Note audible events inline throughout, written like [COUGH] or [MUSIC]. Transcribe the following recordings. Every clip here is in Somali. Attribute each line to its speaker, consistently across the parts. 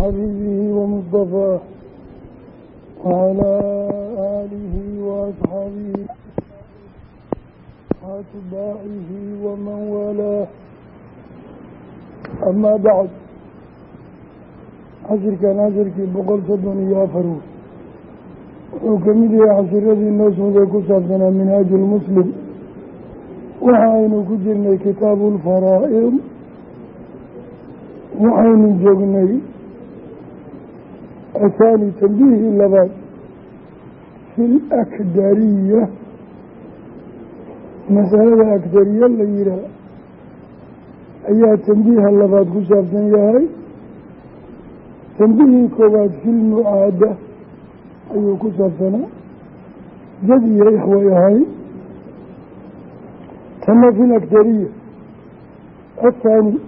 Speaker 1: حبيبه ومصطفاه وعلى آله وأصحابه وأتباعه ومن والاه أما بعد cashirkan cashirkii boqol soddon iyo afar wey wuxuu ka mid yahay cashiradii noo socday ku saabsanaa minhaaju lmuslim waxa aynu ku jirnay kitaabu lfaraa'id waxaynu joognay athaani tambihii labaad fi lakdariya masalada akdariya la yihaah ayaa tambiiha labaad ku saabsan yahay tambihii koowaad filmucaada ayuu ku saabsanaa jad iyo ixway ahay tana fi lakdariya athaani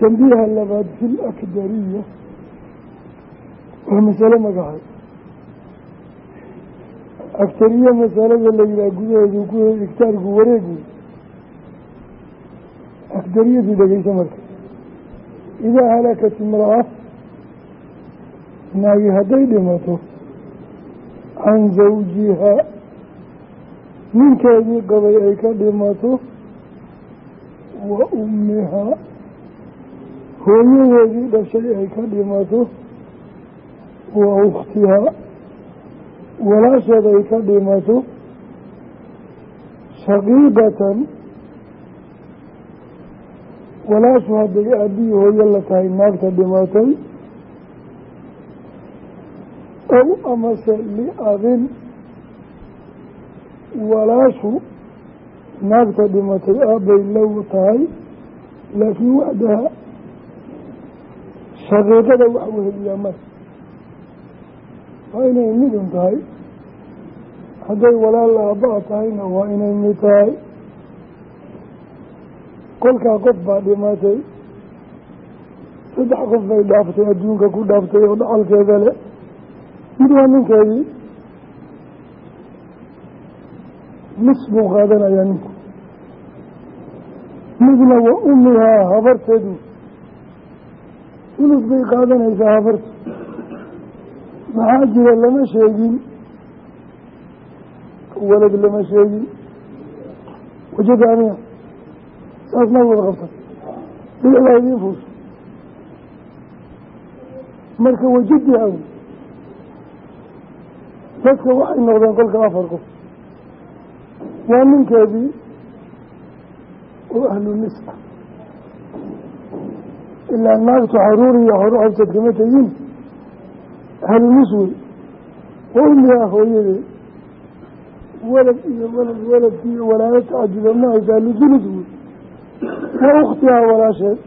Speaker 1: tambiiha labaad fi lakdariya waa masalo magaxay agtariye masalada la yihaha gudaheedu ku igtaarku wareeg wey agdariyadu dhegeysa marka. Idaa halakat imraa naagi hadday dhimato can zawjihaa ninkeedii qabay ay ka dhimato wa ummihaa hooyadeedii dhashay ay ka dhimato wa ukhtihaa walaasheed ay ka dhimato shaqiiqatan walaashu hadday aabbihi hooyo la tahay naagta dhimatay. Ow amase liabin walaashu naagta dhimatay aabbay low tahay laakiin waxdaha shaqiiqada wax weheliyaa mara waa inay midun tahay hadday walaal aabba tahayna waa inay mid tahay. Kolkaa qof baa dhimatay saddex qof bay dhaaftay adduunka ku dhaaftay oo dhacalkeeda le mid waa ninkeedii mis buu qaadanayaa ninku. Midna wa ummihaa habarteedu. Ulud bay qaadanaysaa habartu maxaa jira lama sheegin. Walad lama sheegin. Wajada aniga. Saas ma wada qabta. Bidixdaa idiin fuusho marka wajadi aw dadka waxay noqdeen kolka afar qof. Waa ninkeedii oo ahlu nisca ilaa naagtu xaruur iyo horo xabsad kama tegin ahlu niswey wa ummihaa hooyadeed walad iyo walad waladki iyo walaalo tacaduba ma haysaa lijulid wey wa ukhtihaa walaasheed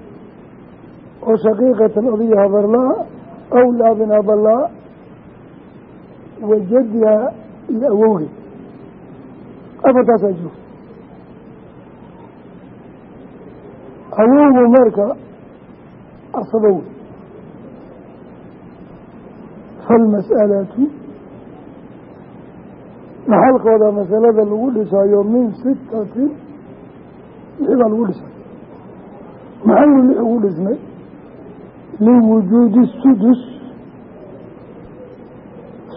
Speaker 1: oo shaqiiqatan odiyo habarlaa aw laabin habalaa wajadihaa iyo awowgeed afartaasaa joogta awowgu marka asaba wey falmas'alatu dhaxalkooda masalada lagu dhisayo min sitatin lix baa lagu dhisay maxaynu lix ugu dhisnay liwujuudi sudus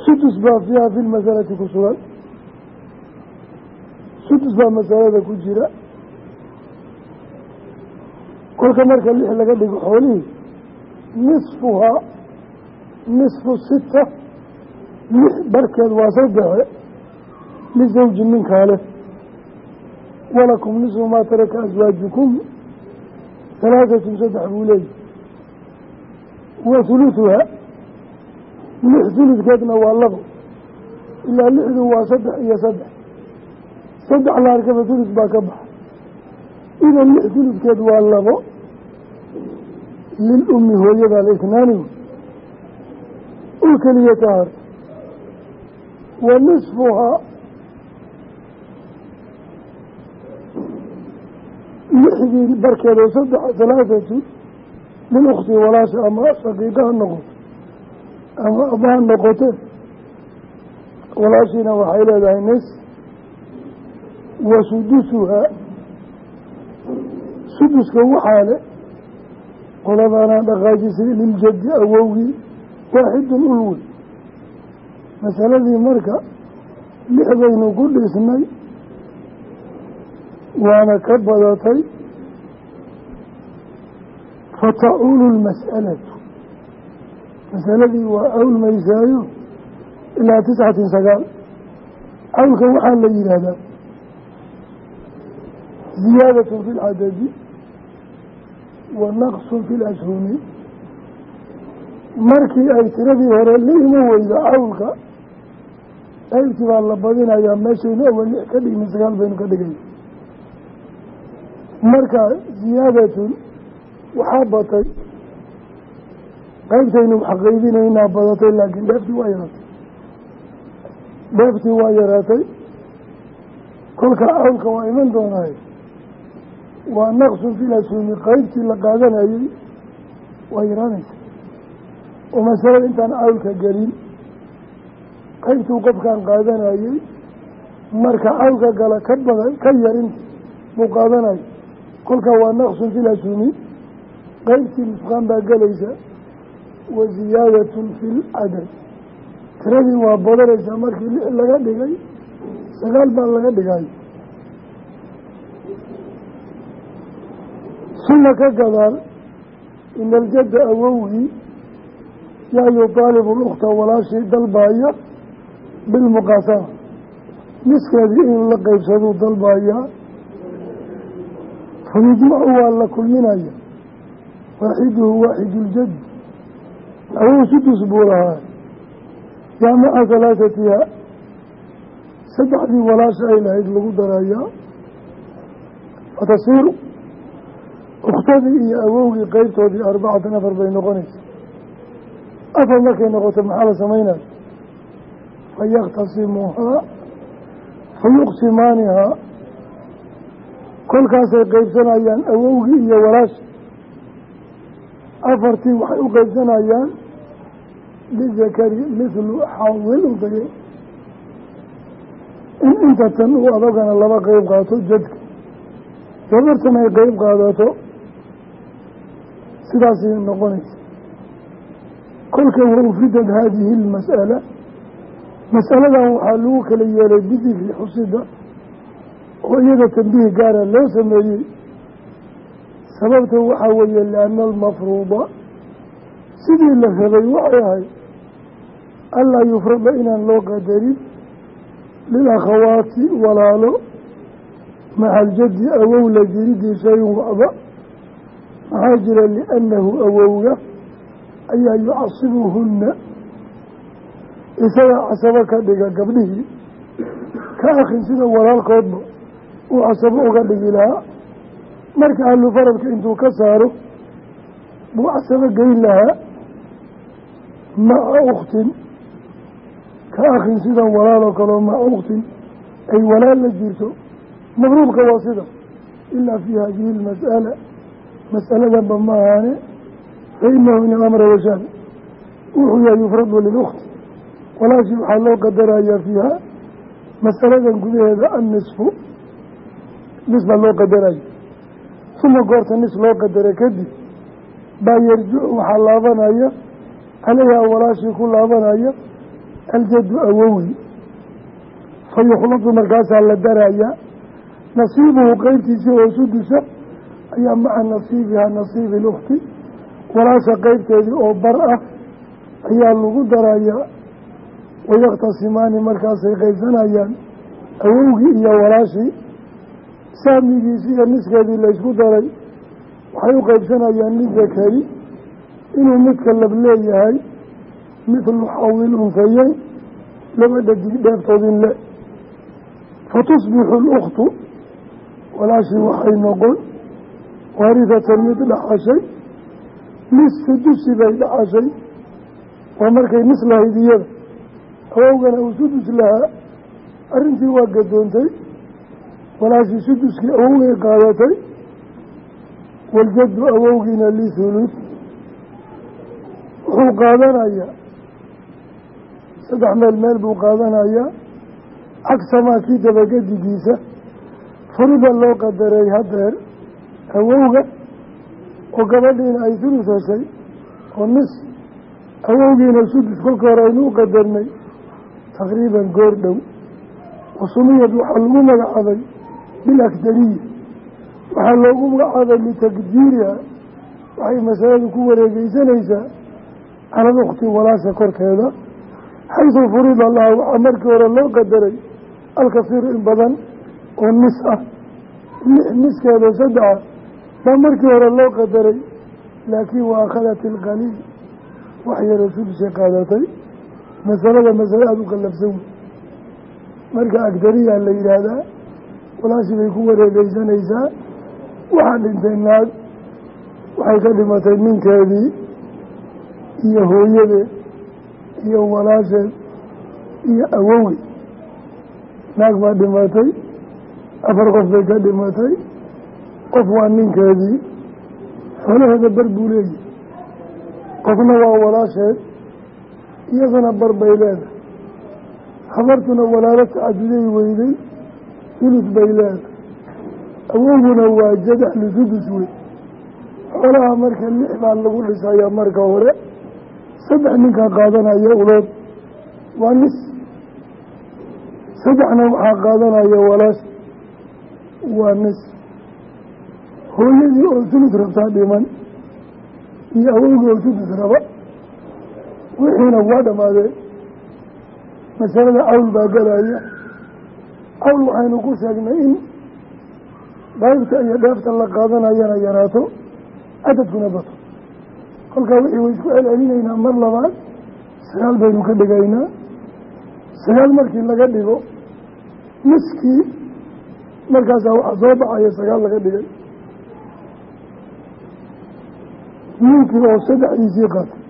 Speaker 1: sudus baa fiiha fi lmasalati ku sugan sudus baa masalada ku jira kolka marka lix laga dhigo xoolihii nisfuhaa nisfu sita lix barkeed waa saddexe lisawji ninkaa leh walakum nisfu maa taraka aswaajukum halaatatun saddex buu leeyahy wa hulutuhaa lix huludkeedna waa labo ilaa lixdu waa saddex iyo saddex. Saddex la arkaba hulud baa ka baxa. Idan lix huludkeed waa labo lil ummi hooyada alisnaani ul keliya ka harta wa nisfuhaa lixdii barkeedoo saddex halaathatu lilukti walaasha ama shaqiiqa ha noqoto ama aba ha noqote walaashiina waxay leedahay nis wa sudusuhaa suduska waxaa le qoladaanaa dhaqaajisay liljaddi awowgii waaxidun ulwey masaladii marka lix baynu ku dhisnay waana ka badatay fatacuulu lmas'alatu masaladii waa awlmaysaayo ilaa tiscatin sagaal. Awlka waxaa la yidhaahdaa ziyaadatun fi lcadadi wa naqsun fi lashhumi markii ay tiradii hore la ima weydo cawlka qaybtii baa la badinayaa meeshaynu awal ka dhigna sagaal baynu ka dhigay. Marka ziyaadatun waxaa batay qaybtaynu wax qaybinaynaa badatay laakiin dheeftii waa yaraatay. Dheeftii waa yaraatay. Kolka awlka waa iman doonaaye waa naqsun fil ashuumi qaybtii la qaadanayay waa yaraanaysa oo masalada intaan awlka gelin qaybtuu qofkaan qaadanayay marka awlka gala ka badan ka yarin buu qaadanaya kolka waa naqsun fil ashuumi qaybtii nusqaan baa gelaysa wa ziyaadatun fi lcadad tiradii waa badanaysaa markii lix laga dhigay sagaal baa laga dhigay. Suma ka gadaal ina aljadda awowgii yaa yudaalibu lukhta walaashii dalbaaya bilmuqaasama niskeedii inuu la qeybsaduu dalbayaa fayujmacu waa la kulminaya waaxiduhu waaxiduljad awow sudus buu lahaa yaa maca halaatatiha saddexdii walaasha ay lahayd lagu darayaa fatasiiru ukhtadii iyo awowgii qeybtoodii arbacatan afar bay noqonaysa afar markay noqoto maxaa la samaynaya fayaktasimuuhaa fayuqsimaanihaa kolkaasay qeybsanayaan awowgii iyo walaashi afartii waxay u qeybsanayaan lizakari mithlu xawil udaye in inta tan uu adagana laba qeyb qaato jadka. Gabartan ay qeyb qaadato sidaasay noqonaysa kolka wa ufidad haadihi lmas'ala mas'aladan waxaa lagu kala yeelay bidikri xusida oo iyada tambiih gaara loo sameeyey. Sababta waxaa weeye lianna almafruuda. Sidii la rabay waxay ahayd anlaa yufrada inaan loo qadarin lilakhawaati walaalo maca aljaddi awow la jiridii shayun wacba maxaa jira liannahu awowga ayaa yucasibuhunna isagaa casabo ka dhiga gabdhihii. Ka akhin sida walaalkoodba uu casabo uga dhigi lahaa. Marka ahlu faradka intuu ka saaro buu casabo geyn lahaa. Maca ukhtin. Ka akhin sida walaaloo kaleo maca ukhtin. Ay walaal la jirto. Mafruubka waa sida. Ilaa fii hadihi lmas'ala mas'aladanba ma ahaane fa inahu in amra washaan wuxuu yahay yufradu lilukti walaashii waxaa loo qadarayaa fiiha mas'aladan gudaheeda annisfu. Nis baa loo qadaraya suma goorta nis loo qadara kadib baa yarjicu waxaa laabanaya caleyhaa walaashii ku laabanaya aljaddu awowgi fa yukhladu markaasaa la darayaa. Nasiibuhu qeybtiisii oo sudusa ayaa maca nasiibihaa nasiibi lukti walaasha qeybteedii oo bar ah ayaa lagu darayaa wayaktasimaani markaasay qeybsanayaan awowgii iyo walaashii. Saamigiisii iyo niskeedii laysku daray waxay u qeybsanayaan lidakari inuu midka lab leeyahay mithlu xawil unhayeyn laba dhadig dheeftoodin le fatusbixu luktu walaashii waxay noqon waarihatan mid dhaxashay nis sudusi bay dhaxashay waa markay nis lahayd iyada awowgana uu sudus lahaa. Arrintii waa gadoontay walaashii suduskii awowgay qaadatay waljaddu awowgiina lithuluth wuxuu qaadanayaa saddex meel meel buu qaadanayaa cagsamaa kii dabagedigiisa furida loo qadaray hadeer awowga oo gabadhiina ay sulus heshay oo nis awowgiina sudus kolka hore aynu u qadarnay taqriiban goor dhow. Wasumiyad waxaa lagu magacaabay bilakdariya waxaa loogu magacaabay litaqdiiriha waxay masaladu ku wareegeysanaysaa calal ukhti walaasha korkeeda. Xaysu furida laha waxaa markii hore loo qadaray alkasiiru in badan oo nis ah. Lix niskeeda saddexa baa markii hore loo qadaray laakiin wa akhadat ilqaliil wax yaroo sudusay qaadatay. Masalada masale aada u qallafsan. Wey marka agdariyaa la yidhaahdaa walaashii bay ku wareegeysanaysaa waxaa dhintay naag waxay ka dhimatay ninkeedii iyo hooyadeed iyo walaasheed iyo awowey naag baa dhimatay afar qof bay ka dhimatay qof waa ninkeedii xoolaheeda bar buu leeyahy qofna waa walaasheed iyaduna bar bay leedahay. Habartuna walaalo tacaduday weyday hulus bay leedahay. Awowguna waa jadax lusudus wey xoolaha marka lix baa lagu dhisayaa marka hore saddex ninkaa qaadanaya ulood waa nis. Saddexna waxaa qaadanaya walaash waa nis hooyadii oo sulus rabtaa dhiman iyo awowgii oo sudus raba wixiina waa dhamaadeen masalada cawl baa galaya. Cawl waxaynu ku sheegnay in daybta iyo dheefta la qaadanayana yaraato cadadkuna bato. Kolkaa wixii way isku celcelinaynaa mar labaad sagaal baynu ka dhigaynaa. Sagaal markii laga dhigo niskii markaasaa waxaa soo baxaya sagaal laga dhigay ninkii oo saddexdiisii qaatay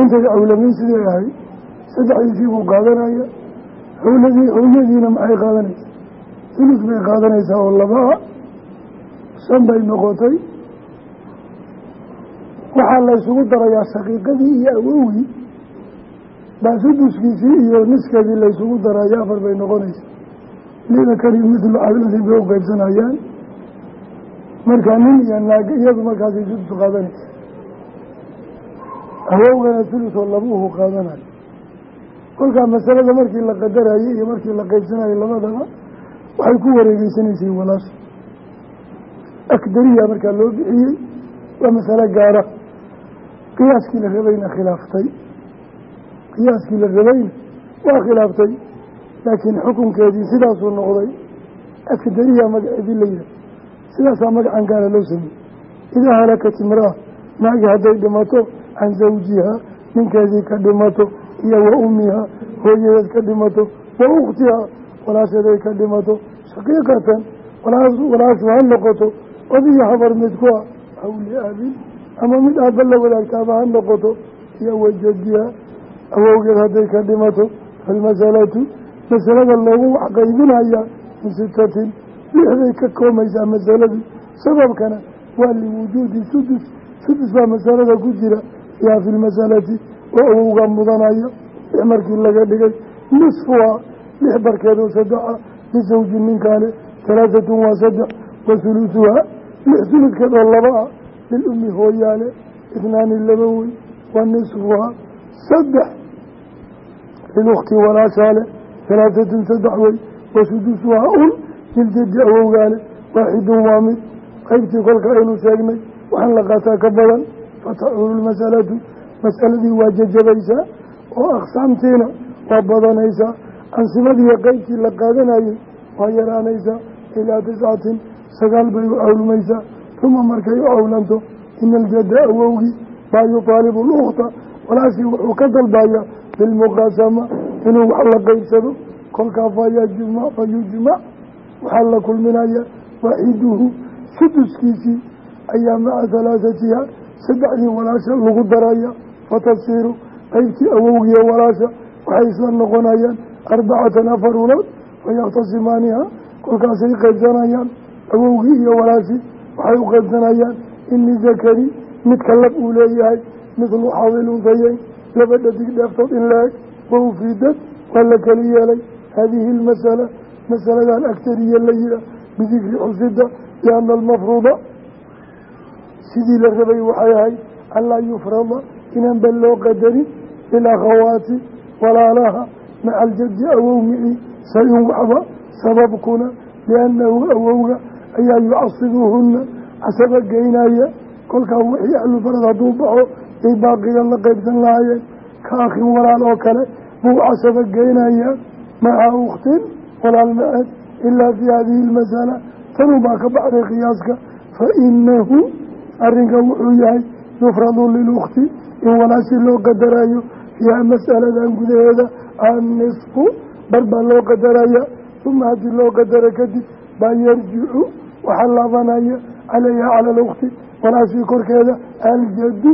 Speaker 1: intay awlamiin sidii ahayd saddexdiisii buu qaadanaya. Howladii hooyadiina maxay qaadanaysaa sulus bay qaadanaysaa oo labaa shan bay noqotay. Waxaa la ysugu darayaa shaqiiqadii iyo awowgii. Baa suduskiisii iyo niskeedii laysugu daraya afar bay noqonaysa lidakari mislu cadladin bay u qeybsanayaan markaa nin iyo naag iyadu markaasay sudus qaadanaysa awowgana sulusoo labuhu qaadanayo kolkaa masalada markii la qadarayay iyo markii la qeybsanayay labadaba waxay ku wareegeysanaysay walaasha akdariya markaa loo bixiyey waa masalo gaara. Qiyaaskii la rabayna khilaaftay. Qiyaaskii la rabayna waa khilaaftay. Laakiin xukunkeedii sidaasuu noqday. Akdariya magaceedii la yihaha sidaasaa magacan gaara loo sameeyey. Idaa halakat imraa naagi hadday dhimato can zawjiha ninkeedii ka dhimato iyo wa ummiha hooyadeed ka dhimato wa ukhtiha walaashaday ka dhimato shaqiiqatan walaashu ha noqoto odiyo habar mid ku ah aw liabin ama mid aabba la wadaagtaaba ha noqoto iyo wajadiha awowgeed hadday ka dhimato falmasalatu masalada loogu wax qaybinaya min sitatin lixday ka koomaysaa masaladu sababkana waa liwujuudi sudus. Sudus baa masalada ku jira yaa fi lmasalati oo awowga mudanaya lix markii laga dhigay. Nisfuha lix barkeedoo saddexa lisawji ninkaale halaahatun waa saddex. Wa hulusuhaa lix. Suludkeed oo laba ah. Lilummi hooyaale itnaani laba wey wa nisfuhaa saddex. Lilukhti walaashaale halaahatun saddex wey wa un liljadi awowgaale waaxidun waa mid. Qeybtii kolka aynu sheegnay waxaan la qaataa ka badan fatacuulu lmasalatu masaladii waa jajabaysaa oo aqsaamtiina waa badanaysaa ansibadiiyo qeybtii la qaadanayay waa yaraanaysaa ilaa tiscatin sagaal bay u cawlmaysaa uma markay u cawlanto ina aljadda awowgii baa yuطaalibu lukhta walaashii wuxuu ka dalbayaa bilmuqaasama inuu wax la qeybsado kolkaa fayajma fayujmac waxaa la kulminaya waxiduhu suduskiisii ayaa maca halaathatiha saddexdii walaasha lagu daraya fatasiiru qeybtii awowgiiyo walaasha waxay isla noqonayaan arbacatan afar ulood fayaktasimaaniha kolkaasay qeybsanayaan awowgii iyo walaashii waxay u qeybsanayaan ini zakari midka lab uu leeyahay mithlu xawil unhayeyn laba dhadig dheeftood in la-eg wa ufiidad waa la keli yeelay haadihi lmasala masaladan agtariya la yiha bidikri xusida liana almafruuda sidii la rabay waxay ahayd anlaa yufrada inaan bal loo qadarin bilakhawaati walaalaha maca aljaddi awow mici say-un waxba sababkuna liannahu awowga ayaa yucasibuhunna casaba geynaya kolkaa wixii ahlu farad hadduu baxo yay baaqigan la qaybsan lahaayeen. Ka akhin walaal oo kale buu casaba geynaya maca ukhtin walaal maceed ilaa fii hadihi lmasala tanuu baa ka baxday qiyaaska. Fa inahu arrinkan wuxuu yahay yufradu lilukhti in walaashi loo qadarayo fiiha mas'aladan gudaheeda annisfu bar baa loo qadaraya uma haddii loo qadaro kadib baa yarjicu waxaa laabanaya calayha cala alukti walaashii korkeeda aljaddu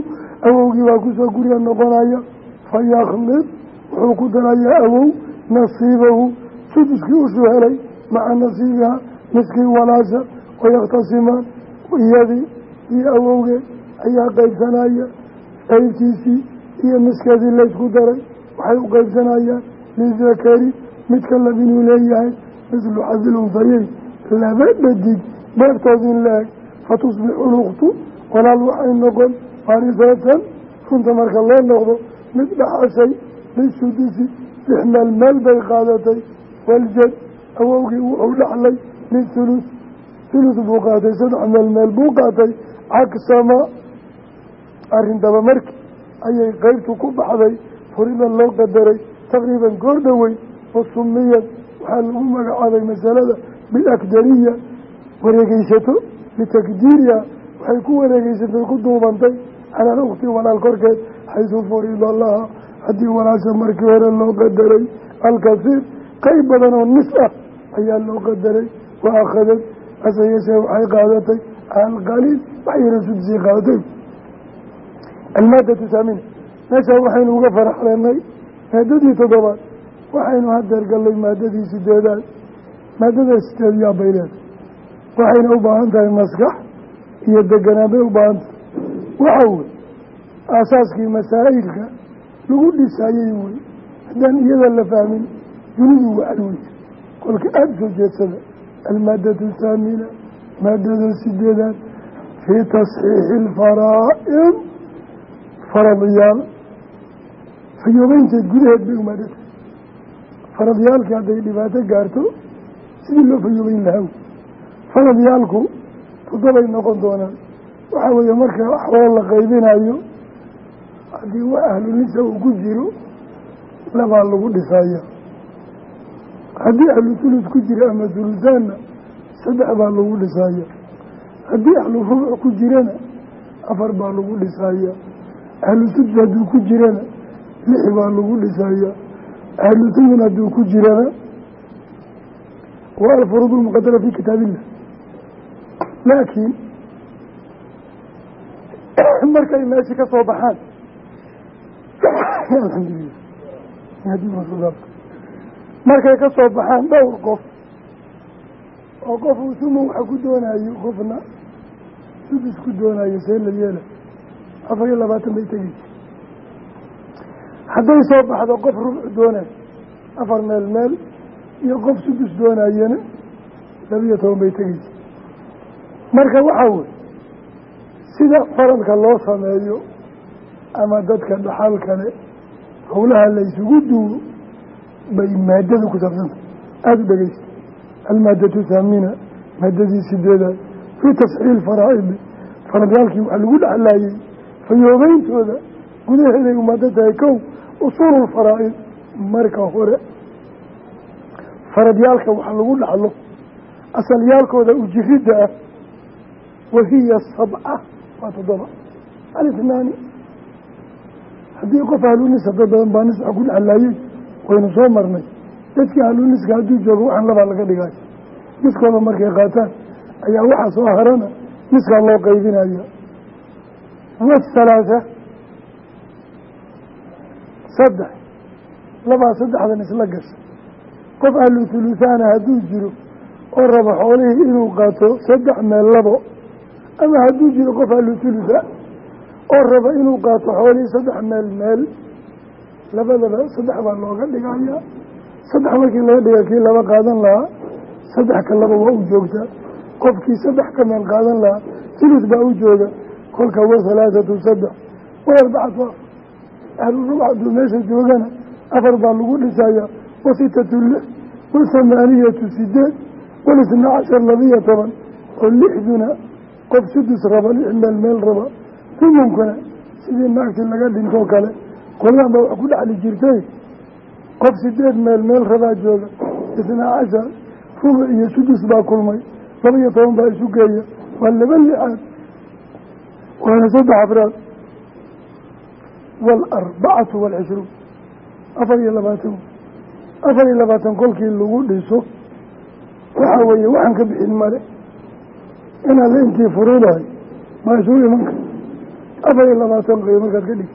Speaker 1: awowgii baa ku soo gurya noqonaya fayaklid wuxuu ku darayaa awow nasiibahu suduskii usuu helay maca nasiibiha miskii walaasha wayakhtasimaan iyadii iyo awowgeed ayaa qaybsanaya qaybtiisii iyo miskeedii laysku daray waxay u qaybsanayaan lidakari midka lab inuu leeyahay mislu xasil unfayeyn laba dhadig beertoodin la-eg fatusbixu luktu walaal waxay noqon farisatan runta marka loo noqdo mid dhaxashay lisudisi lix meel meel bay qaadatay waljad awowgii wuxuu dhaxlay lithuluth thuluth buu qaatay saddex meel meel buu qaatay cagsama arrintaba markii ayay qeybtu ku baxday furida loo qadaray taqriiban goor dhowey wa sumiyad waxaa lagu magacaabay masalada bilakdariya wareegeysato bitakdiiriha waxay ku wareegeysatay ku duubantay calaa ukhti walaal korkeed xaysu furida laha haddii walaasha markii hore loo qadaray alkasiir qeyb badan oo nis ah ayaa loo qadaray wa akhadad hase yeeshee waxay qaadatay alqaliil waxyara sudisii qaadatay. Almaadatu saamina meeshaa waxaynu uga faraxleenay maadadii toddobaad waxaynu hadeer gallay maadadii sideedaad maadada sideed yaa bay leedahay waxayna u baahan tahay maskax iyo deganaan bay u baahan tahay. Waxa wey aasaaskii masaa'ilka lagu dhisaayey wey haddaan iyada la fahmin dunidu wacalweysa kolka aada soo jeedsada almaadatu thaamina maadada sideedaad fii tasxiixi alfaraa'id faradiyaal fayoobeynteed gudaheed bay umaadata faradyaalkii hadday dhibaato gaarto sidii loo fayoobeyn lahaa faradyaalku toddobay noqon doonaan. Waxaa weeye marka xoolo la qaybinayo haddii wax ahlunisa uu ku jiro labaa lagu dhisaya haddii ahlu thuluth ku jira ama thuluthaanna saddex baa lagu dhisaya. Haddii ahlu rubuc ku jirana afar baa lagu dhisaya. Ahlu sudus hadduu ku jirana lix baa lagu dhisaya. Ahlu thumun hadduu ku jirana waa alfuruud lmuqadara fi kitaabillah. Laakiin [CLEARS THROAT] markay meeshii ka soo baxaan [COUGHS] alxamdulilah markay ka soo baxaan dhowr qof oo qof uu suman waxa ku doonayo qofna sudus ku doonayo see la yeela afar iyo labaatan bay tegeysa hadday soo baxdo qof rubcu doonayo afar meel meel iyo qof sudus doonayana labiyo toban bay tegeysa marka waxaa wey sida faradka loo sameeyo ama dadka dhaxal kale howlaha la ysugu bay maadada ku saabsanta aada u dhegeysta almaadatu thaamina maadadii sideedaad fii tasxiil faraa'idi faradyaalkii waxaa lagu dhexlaayey fayoobeyntooda gudaheeday umaado tahay kow usuulu lfaraa'id marka hore. Faradyaalka waxa lagu dhaxlo. Asalyaalkooda ujiridda ah wahiya sabca waa toddoba. Alithnaani haddii qof ahlunisa dad badan baa nisxa ku dhexlaayey waynu soo marnay. Dadkii ahluniska hadduu joogo waxaan labaa laga dhigay niskooda markay qaataan ayaa waxaa soo harana niskaa loo qaybinaya wathalaatha saddex. Labaa saddexdan isla gasha qof ahlu thuluthaana hadduu jiro oo rabo xoolihii inuu qaato saddex meel labo ama hadduu jiro qof ahlu thulutha oo rabo inuu qaato xoolihii saddex meel meel labadaba saddex baa looga dhigaya saddex markii laga dhiga kii laba qaadan lahaa saddex ka laba waa u joogtaa qofkii saddex ka meel qaadan lahaa thuluth baa u jooga. Kolka wa halaathatu saddex. Wa arbacatu afar meesha joogana afar baa lagu dhisayaa. Wa sitatu lix wa thamaaniyatu sideed walisna cashar labiyo toban oo lixduna qof sudus raba lix meel meel raba. Tumunkuna sidii naagtii laga dhintoo kale qolyaan baa wax ku dhexli jirtay. Qof sideed meel meel rabaa jooga. Isna cashar rubuc iyo sudus baa kulmay. Laba iyo toban baa isu geeya. Waa laba lixaad waana saddex afraad. Waalarbacatu waalcishruun afar iyo labaatan. Afar iyo labaatan kolkii lagu dhiso. Waxaa weeye waxaan ka bixin male. Inaad la intii furuudahay ma isugu imanka? Afar iyo labaatan qeyo markaad ka dhigi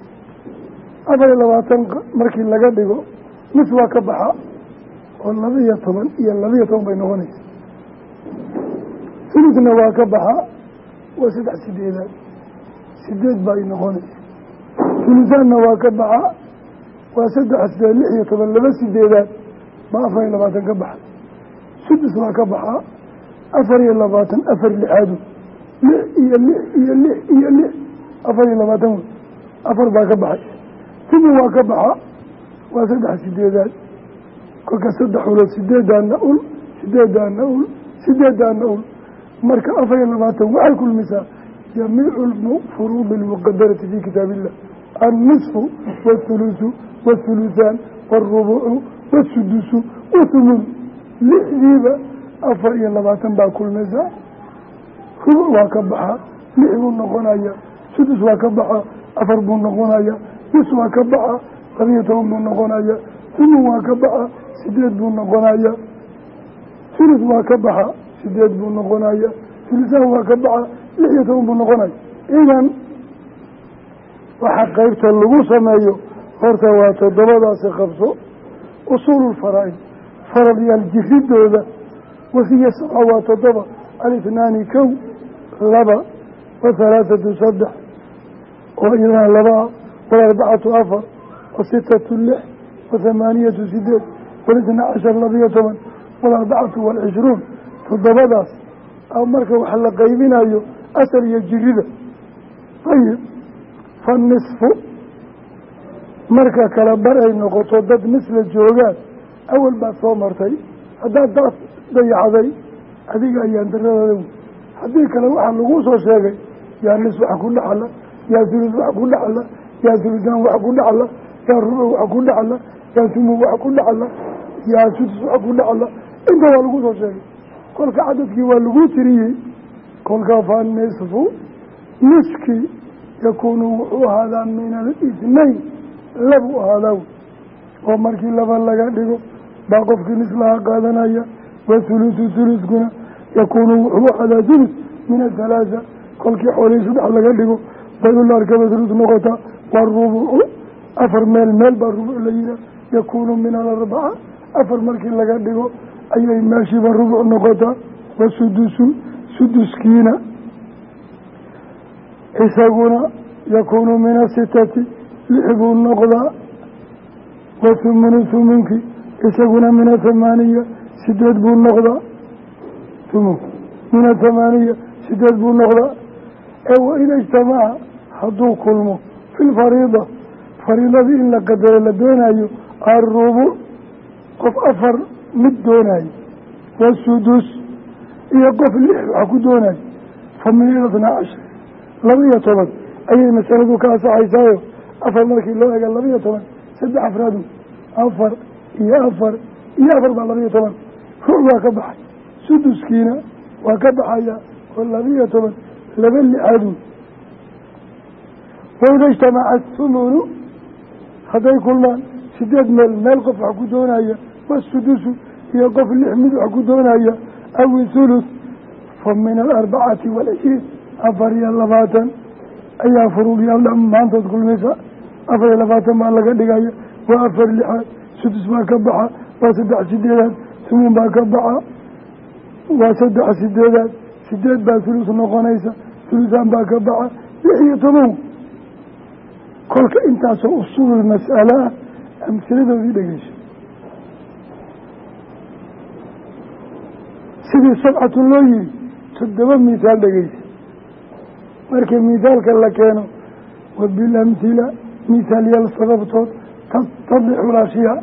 Speaker 1: afar iyo labaatan markii laga dhigo mis waa ka baxa oo laba iyo toban iyo laba iyo toban bay noqonaysa. Sulusna waa ka baxa waa saddex sideedaad. Sideed ba ay noqonaysa. Sulusaanna waa ka baxa waa saddex sideed lix iyo toban laba sideedaad. Ba afar iyo labaatan ka baxa. Sudus waa ka baxaa afar iyo labaatan afar lixaadu lix iyo lix iyo lix iyo lix. Afar iyo labaatan. Afar baa ka baxay tumu waa ka baxa. Waa saddex sideedaad kolka saddex ulood sideedaana ul sideedaana ul sideedaana ul. Marka afar iyo labaatan waxay kulmisaa jamiicu furuudi lmuqadarati fi kitaab illah annisfu wathulusu wathuluhaan wاlrubucu wasudusu wathumun. Lixdiiba afar iyo labaatan baa kulmaysa rubuc waa ka baxaa lix buu noqonaya sudus waa ka baxaa afar buu noqonaya nis waa ka baxaa labiyo toban buu noqonaya. Sumun waa ka baxaa sideed buu noqonaya. Sulus waa ka baxaa sideed buu noqonaya. Sulusaan waa ka baxaa lix iyo toban buu noqonaya. Idan waxa qeybta lagu sameeyo horta waa toddobadaasi qabso. Usuulu lfaraa'id faradyaal jiridooda wahiya sabca waa toddoba. Alifnaani kow laba. Wa halaathatu saddex. Oo ilaa labaa walarbacatu afar wa sitatu lix wa thamaaniyatu sideed walisna cashar labiyo toban walarbacatu waalcishruun toddobadaas. Marka wax la qaybinayo asal iyo jirida. Ayib fanisfu marka kale bar ay noqoto dad misla joogaan awal baad soo martay. Haddaad daas dayacday adiga ayaan daradada wey haddii kale waxaa lagu soo sheegay yaa nis wax ku dhaxla yaa hulus wax ku dhaxla yaa hulusaan wax ku dhaxla yaa rubuc wax ku dhaxla yaa sumu wax ku dhaxla yaa sudus wax ku dhaxla inta waa lagu soo sheegay. Kolka cadadkii waa lagu tiriyey. Kolka fa nisfu niskii yakuunu wuxuu ahaadaa min alisnayn labu ahaadaa. Oo markii laba laga dhigo baa qofkii nislaha qaadanaya wathulusu thuluskuna yakuunu wuxuu ahaadaa thulus min athalaatha kolkii xoolihii saddex laga dhigo baydulaarkaba thulus noqota waarubucu afar meel meel baa rubuc la yihaah yakuunu min alarbaca afar markii laga dhigo ayay meeshiiba rubuc noqotaa. Wasudusu suduskiina isaguna yakuunu min asitati lix buu noqdaa. Wathumunu thumunkii isaguna min athamaaniya sideed buu noqdaa. Thumunku min athamaaniya sideed buu noqdaa. Ee wain ijtamaca hadduu kulmo fi lfariida fariidadii in la qadaro la doonayo alrubuc qof afar mid doonayo wasudus iyo qof lix waxa ku doonayo fa min ithnaa cashar laba iyo toban ayay masaladu ka asaxaysaayo afar markii loo ega laba iyo toban saddex afraadu afar iyo afar iyo afar baa laba iyo toban ruuc waa ka baxay suduskiina waa ka baxaya oo laba iyo toban laba lixaadu waida ijtamaca thumunu hadday kulmaan sideed meel meel qof wax ku doonaya wasudusu iyo qof lix mid wax ku doonaya aw thuluth fa min alarbacati waalcishriin afar iyo labaatan ayaa furuugyaal dhammaantood kulmaysa afar iyo labaatan baa laga dhigaya waa afar lixaad sudus baa ka baxa waa saddex sideedaad sumun baa ka baxa waa saddex sideedaad sideed baa hulus noqonaysa hulusaan baa ka baxa lix iyo toban kolka intaasoo usuul mas'ala ah amsiladoodii dhegeyso sidii sabcatu loo yihi toddoba misaal dhegeysa. Markii mithaalka la keeno wabilamhila mithaalyaal sababtood tadixu lashiyaa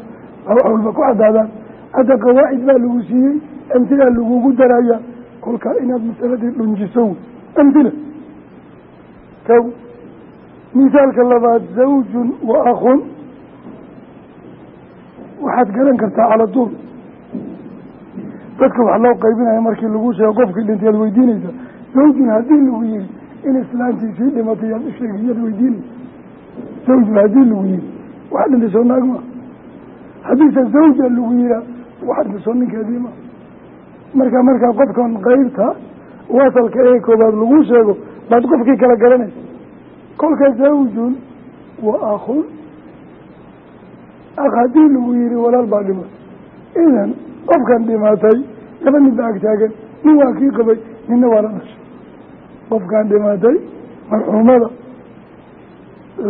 Speaker 1: baa wax walba ku cadaadaan hadda qawaacid baa lagu siiyey amhilaa lagugu daraya kolkaa inaad masaladii dhunjiso amhila kow mithaalka labaad zawjun wa akhun. Waxaad garan kartaa cala duul dadka wax loo qaybinaya markii lagu sheego qofkii dhintay yaad weydiinaysaa zawjun haddii lagu yihi in islaantiisii dhimatay yaad usheegay yaad weydiinaysa. Zawjun haddii lagu yihi wax dhintay soo naag ma haddiise zawja lagu yihaa wax dhintay soo ninkeedii ma. Marka markaa qofkan qeybta wasalka ee koobaad lagu sheego baad qofkii kala garanaysa kolka zawjun wa akhun ak haddii lagu yihi walaal baa dhimatay idan qofkan dhimatay laba nin baa agtaagan nin waa kii qabay ninna waa la dhashay. Qofkan dhimatay marxuumada.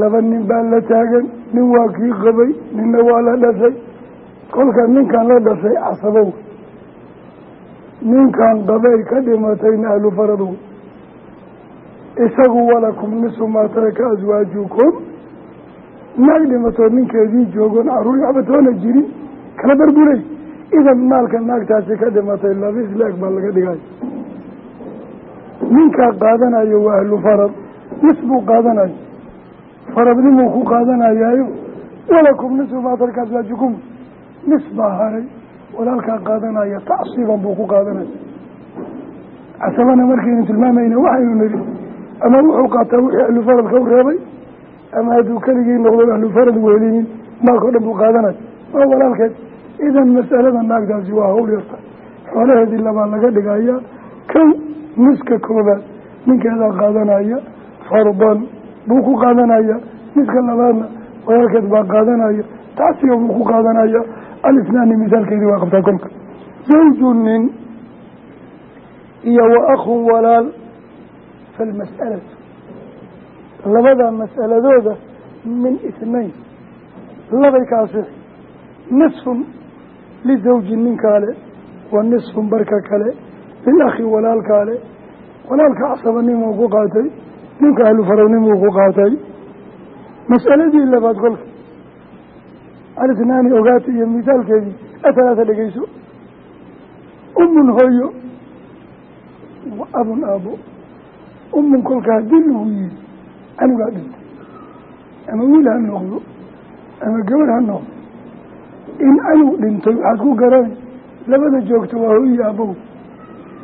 Speaker 1: Laba nin baa la taagan nin waa kii qabay ninna waa la dhashay. Kolka ninkan la dhashay casabo wey ninkan qabay ka dhimatayna ahlu farad wey isagu walakum nisu maa taraka aswaajukum naag dhimatoo ninkeedii joogoon carruur waxba toona jirin kala barbulay. Idan maalka naagtaasi ka dhimatay labis leeg baa laga dhigay. Ninkaa qaadanayo waa ahlu farad. Nis buu qaadanayo faradnimuu ku qaadanayaayo walakum nisu maa tarka aswaajukum nis baa haray. Walaalkaa qaadanaya tacsiiban buu ku qaadanaya casabana markaynu tilmaamayna waxaynu niri ama wuxuu qaataa wixii ahlu faradka u reebay ama hadduu keligii noqdo ahlu farad weelinin maalkao dhan buu qaadanayo waa walaalkeed. Idan masalada naagtaasi waa hawl yarta xoolaheedii labaa laga dhigaya kow niska koobaad ninkeedaa qaadanaya fardan buu ku qaadanaya. Niska labaadna walaalkeed baa qaadanaya. Tacsiga buu ku qaadanaya. Alisnaani misaalkeedii waa qabtaa kolka zawju nin iyo wa akhun walaal falmas'alatu labada mas'aladooda min isnayn labay ka asixi nisfun lizawji ninkaale wa nisfun barka kale lilakhi walaalkaale walaalka casabanimuu ku qaatay ninka ahlu farawnimuu ku qaatay mas'aladii labaad kolka alisnaani ogaata iyo misaalkeedii atalaata dhegeyso umun hooyo wa abun aabo umun kolka haddii lagu yihi canugaa dhintay ama wiil ha noqdo ama gabadh ha noqdo in canug dhintay waxaad ku garanay labada joogta waa hooyi aabow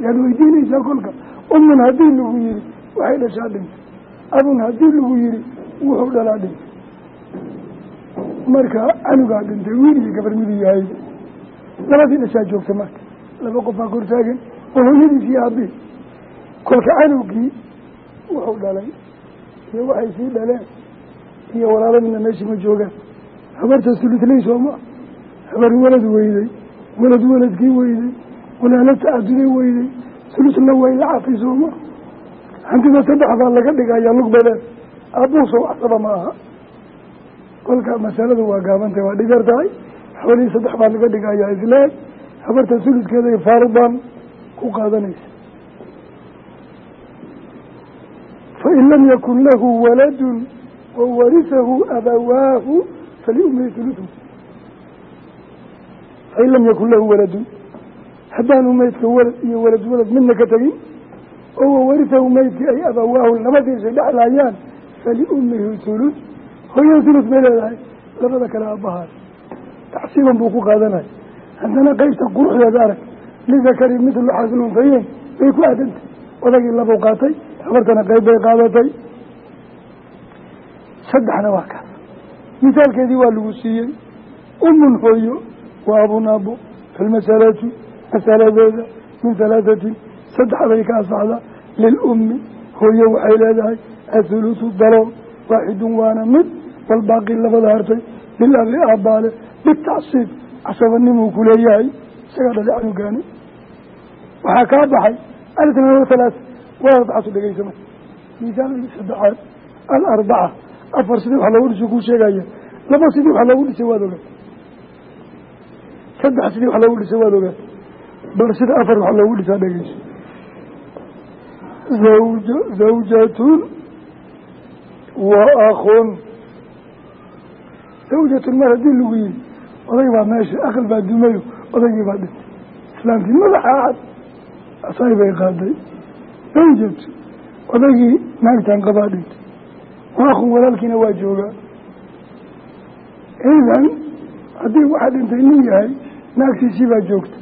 Speaker 1: yaad weydiinaysaa kolka umun haddii lagu yihi waxay dhashaa dhintay abun haddii lagu yihi wuxuu dhalaa dhintay marka canugaa dhintay wiil iyo gabar miduu yahay labadii dhashaa joogta marka laba qofaa kor taagan oo hooyadiis iyo aabii kolka canugii wuxuu dhalay iyo waxay sii dhaleen iyo walaaladina meeshii ma joogaan. Habarta sulutley sooma habar walad weyday walad waladkii weyday walaalo tacaduday weyday sulusna way la cafi sooma hantida saddex baa laga dhigayaa lug baleen aabuusoo axsaba ma aha. Kolka masaladu waa gaabantay waa dhigar tahay. Xoolihii saddex baa laga dhigayaa isleeg habarta suluskeeday fardan ku qaadanaysa fain lam yakun lahu waladun wawarisahu abawaahu faliumihi huluhu fain lam yakun lahu waladun haddaanu meydka walad iyo walad walad midna ka tegin oo wawarisahu meydkii ay abawaahu labadiisa dhexlaayaan faliumihi hulus hooyada hulus bay leedahay labada kale aabbahaas tacsiiban buu ku qaadanaya haddana qeybta quruxdeeda arag lidakari midlu xaslunfayeyn bay ku aadantay odagii labuu qaatay habartana qeyb bay qaadatay. Saddexna waa kaas misaalkeedii waa lagu siiyey. Umun hooyo wa abun aabo falmasalatu masaladeeda min halaathatin saddex bay ka asaxdaa lilummi hooyo waxay leedahay athulutu dalool waaxidun waana mid walbaaqi labada hartay lilabi aabbaale bitacsiib casabanimuu ku leeyahay. Isagaa dhalay canugaani waxaa kaa baxay alisna halaata waa arbacatu dhegeysama misaalkii saddexaad alarbaca afar sidii wax loogu dhisay kuu sheegaya laba sidii wax loogu dhisay waad ogaatay. Saddex sidii wax loogu dhisay waad ogaatay. Bal sida afar wax loogu dhisaa dhegeyso. Zawj zawjatun wa akhun. Zawjatun mar haddii lagu yihi oday baa meesha aqal baa dumayo odaygii baa dhintay islaamtii madaxa cad asaay bay qaaday zawjatu odaygii naagtan qabaa dhintay wa akhun walaalkiina waa joogaa idan haddii waxaa dhintay nin yahay naagtiisii baa joogta.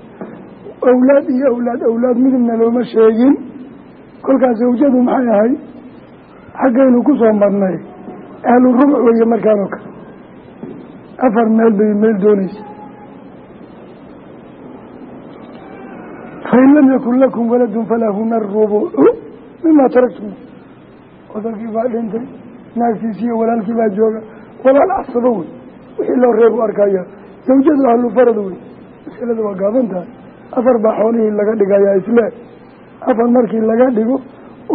Speaker 1: Awlaad iyo awlaad awlaad midibna looma sheegin. Kolkaas zawjadu maxay ahay xaggaynu ku soo marnay. Ahlu rubuc weeye markaan oo kale afar meel bay meel doonaysa fain lam yakun lakum waladun falahuna arubucu mima taraktum odalkii baa dhintay naagtiisiiyo walaalkii baa jooga walaal casabo wey wixii loo reeb u arkaya zawjadu ahlu farad wey masalada waa gaaban tahay afar baa xoolihii laga dhigayaa isle afar markii laga dhigo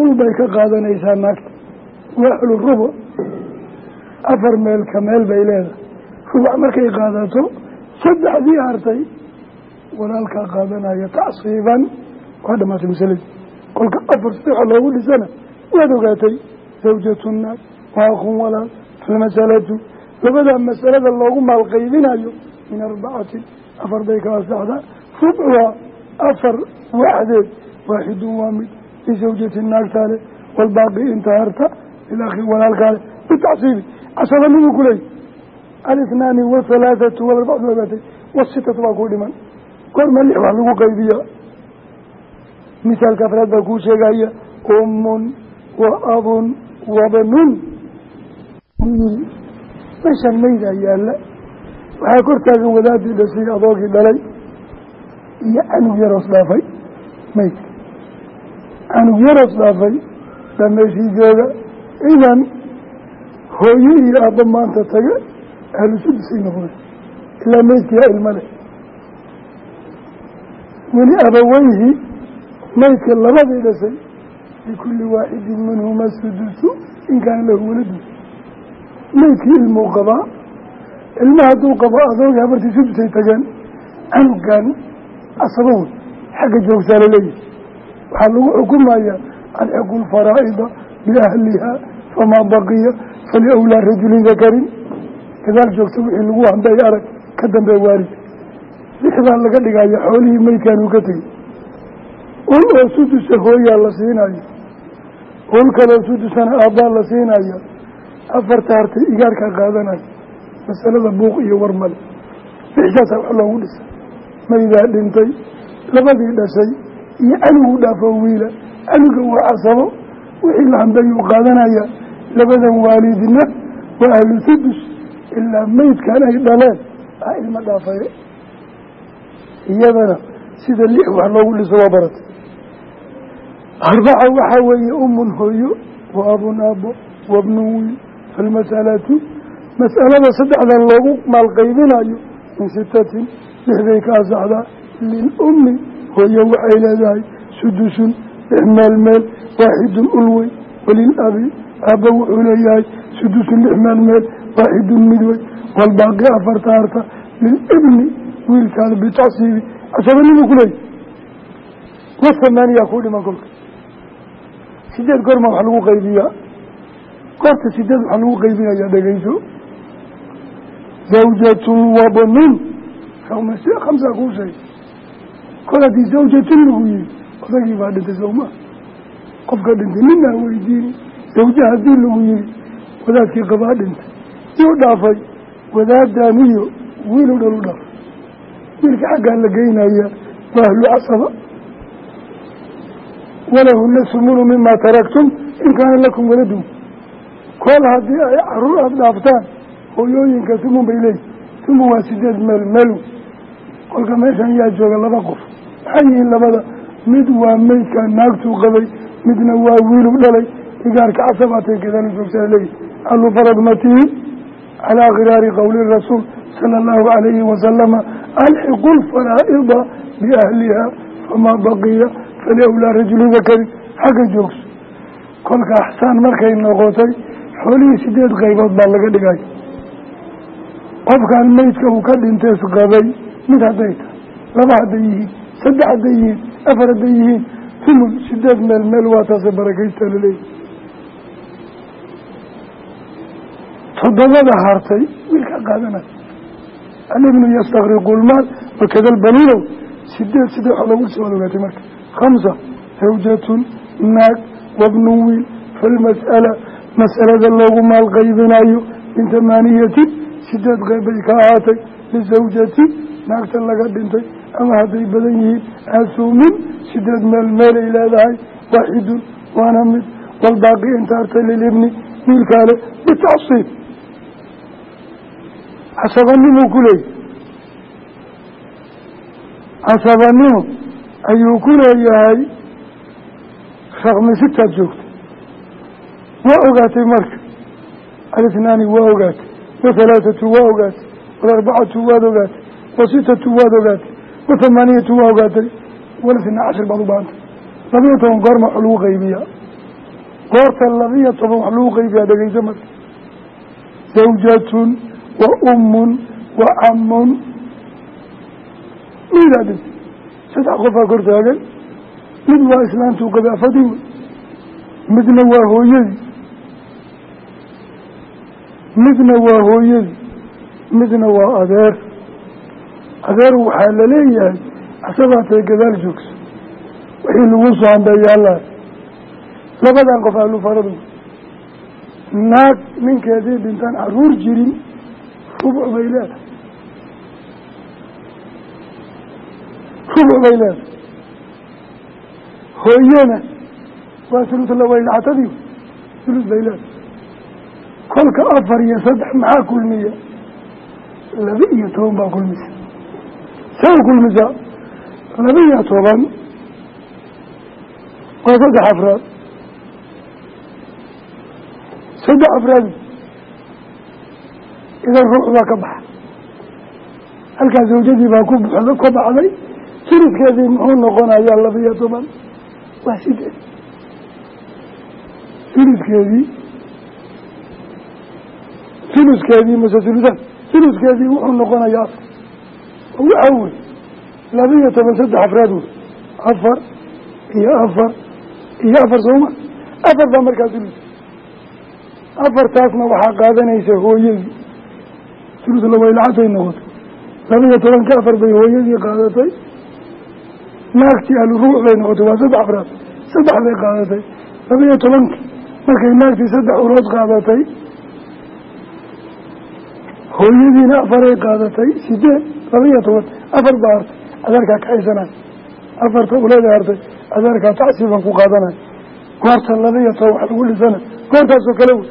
Speaker 1: ul bay ka qaadanaysaa naagta waa ahlu rubuc afar meel ka meel bay leedahay rubuc markay qaadato saddexdii hartay walaalkaa qaadanaya tacsiiban waa dhamaatay masaladii kolka afar sixa loogu dhisana waad ogaatay zawjatu naag waa akun walaal falmasalatu labadaa masalada loogu maalqaybinayo min arbacatin afar bay ka asaxdaa rubcuhaa afar waxdeed waaxidun waa mid lisawjati naagtaale walbaaqi inta harta lilakhi walaalkaale bitacsiibi casabanimuu ku leeyay alithnaani wahalaathatu walarbacdu ogaatay wasitatu baa ku dhiman goorma lix wax lagu qaybiya misaalka afraad baa kuu sheegaya ummun wa abun wabanun meeshaan maydaa yaalla. Waxaa kor taagan wadaadii dhashay adoogii dhalay iyo canug yaroos dhaafay maydka. Canug yaroos dhaafay baa meeshii jooga. Idan hooyo iyo aabba maanta taga ahlu sudusay noqday ilaa maydkiyaa ilma leh weli abaweyhi maydka labadii dhashay likulli waaxidin minhuma sudusu in kaana lahu waladun. Maydkii ilmuu qabaa ilma hadduu qabo adoogi habartii sudusay tageen canugan wey xagga joogtaa la leeyahay waxaa lagu xukumayaa alxiqu lfaraa'ida biahliha famaa baqiya faliawlaa rajulin dakarin gadaal joogta wixii lagu hambey arag ka dambee waarid lixdaa laga dhigaya xoolihii meydkaanuu ka tegey. Ul oo sudusa hooyaa la siinayo ul kaloo sudusana aabbaa la siinaya afarta hartay igaarkaa qaadanaya masalada buuq iyo war male. Wax loogu dhisa maydaa dhintay. Labadii dhashay. Iyo canugu dhaafo wiila. Canuga waa casabo. Wixii la hambeeyuu qaadanaya. Labadan waalidna waa ahlu sudus. Ilaa meydkan ay dhaleen. Ah ilma dhaafaye iyadana sida lix wax loogu dhiso waa baratay arbaca waxaa weeye umun hooyo wa abun aabo wabnun wiil falmasalatu mas'alada saddexdan loogu maalqaybinayo min sitatin lixday ka asaxdaa lilummi hooyo waxay leedahay sudusun lix meel meel waaxidun ulwey walilabi aabba wuxuu leeyahay sudusun lix meel meel waaxidun midwey walbaaqi afarta harta lilibni wiilkaada bitacsiibi casabanimuu ku leeyahy wasamaaniyaa kuu dhiman kolka. Sideed goorma wax lagu qaybiyaa goorta sideed waxaa lagu qaybinayaa dhegeyso zawjatun wabnun khamsaa kuu sheegay. Kol haddii zawjatun lagu yihi odagii baa dhintay sowmaa qofka dhintay ninaa weydiini. Zawja haddii lagu yihi wadaadkii qabaa dhintay. Yuu dhaafay. Wadaadaniyo wiilu dhalu dhaafay wiilka xaggaa la geynaya waa ahlu casaba. Walahuna sumunu mima taraktum in kaana lakum waladun. Kol haddii ay carruur aada dhaaftaan hooyooyinka sumun bay leeyihiin sumun waa sideed meel melu kolka meeshan yaa jooga laba qof. Maxay yihiin labada. Mid waa meydka naagtuu qabay midna waa wiilu dhalay. Igaarka casabaatay kadala joogtaa leeyihi alu farad matihi calaa khiraari qowli rasuul sala allahu calayhi wasalama alxiqu lfaraa'ida biahliha famaa baqiya faliawlaa rajuli dakarin xagga joogso. Kolka axsaan markay noqotay xoolihii sideed qaybood baa laga dhigay. Qofkan meydka uu ka dhintees qabay mid hadday tahay laba hadday yihiin saddex hadday yihiin afar hadday yihiin thumun sideed meel meel waa taase barakaysta laleeyahy toddobada hartay qaadanay alibnu yastakriqu lmaal wakada lbanuunow sideed sidee wax loogu soo ogaatay marka khamsa zawjatun naag wabnun wiil falmas'ala mas'alada loogu maal qaybinayo min tamaaniyatin sideed qayb bay ka ahaatay lisawjati naagta laga dhintay ama hadday badan yihiin aasuumin sideed meel meelay leedahay waaxidun waana mid walbaaqi intaartay lilibni wiilkaale bitacsiib casabanimuu ku leeyahy casabanimo ayuu ku leeyahay raqmi sitaad joogta. Waa ogaatay marka. Alithnaani waa ogaatay. Wahalaathatu waa ogaatay. Walarbacatu waad ogaatay. Wasitatu waad ogaatay. Wathamaaniyatu waa ogaatay. Walisna cashir baad u baahantay. Labiyo toban goorma wax lagu qaybiyaa. Goorta labiyo toban wax lagu qaybiyaa dhegeysa marka. Zawjatun wa ummun wa camun midaa dhintay saddex qofaa kor taagan mid waa islaantuu qabay afadii wey midna waa hooyadii midna waa hooyadii midna waa adeer adeer waxaa la leeyahay asabaatay gadaal joogso wixii lagu soo hambeeyaalaha labadan qof ahlu faradu naag ninkeedii dhintaan carruur jirin rubuc bay leedahay rubuc bay leedahay hooyana waa sulus lawaylacatadii sulus bay leedahay kolka afar iyo saddex maxaa kulmiya? Laba iyo toban baa kulmisa. Saa u kulmisaa laba iyo toban. Waa saddex afraad. Saddex afraad idan ruux baa ka baxa. Halkaa zawjadii baa ku ka baxday. Suluskeedii muxuu noqonayaa labiyo toban. Waa sideed suluskeedii suluskeedii mase sulusan suluskeedii wuxuu noqonayaa afar. Waxa wey labiyo toban saddex afraad wey afar iyo afar. Iyo afar sooma afar baa markaa sulus afartaasna waxaa qaadanaysa hooyadii sulus lawaylacatay noqotay labiyo tobanka afar bay hooyadii qaadatay. Naagtii ahlu rubuc bay noqotay waa saddex afraad. Saddex bay qaadatay. Labiyo tobankii markay naagtii saddex ulood qaadatay hooyadiina afaray qaadatay sideed labiyo toban afar baa hartay adeerkaa kaxaysanayo afarta uleeda hartay adeerkaa tacsiiban ku qaadanayo goorta labiyo toban wax lagu dhisana goortaasoo kale wey.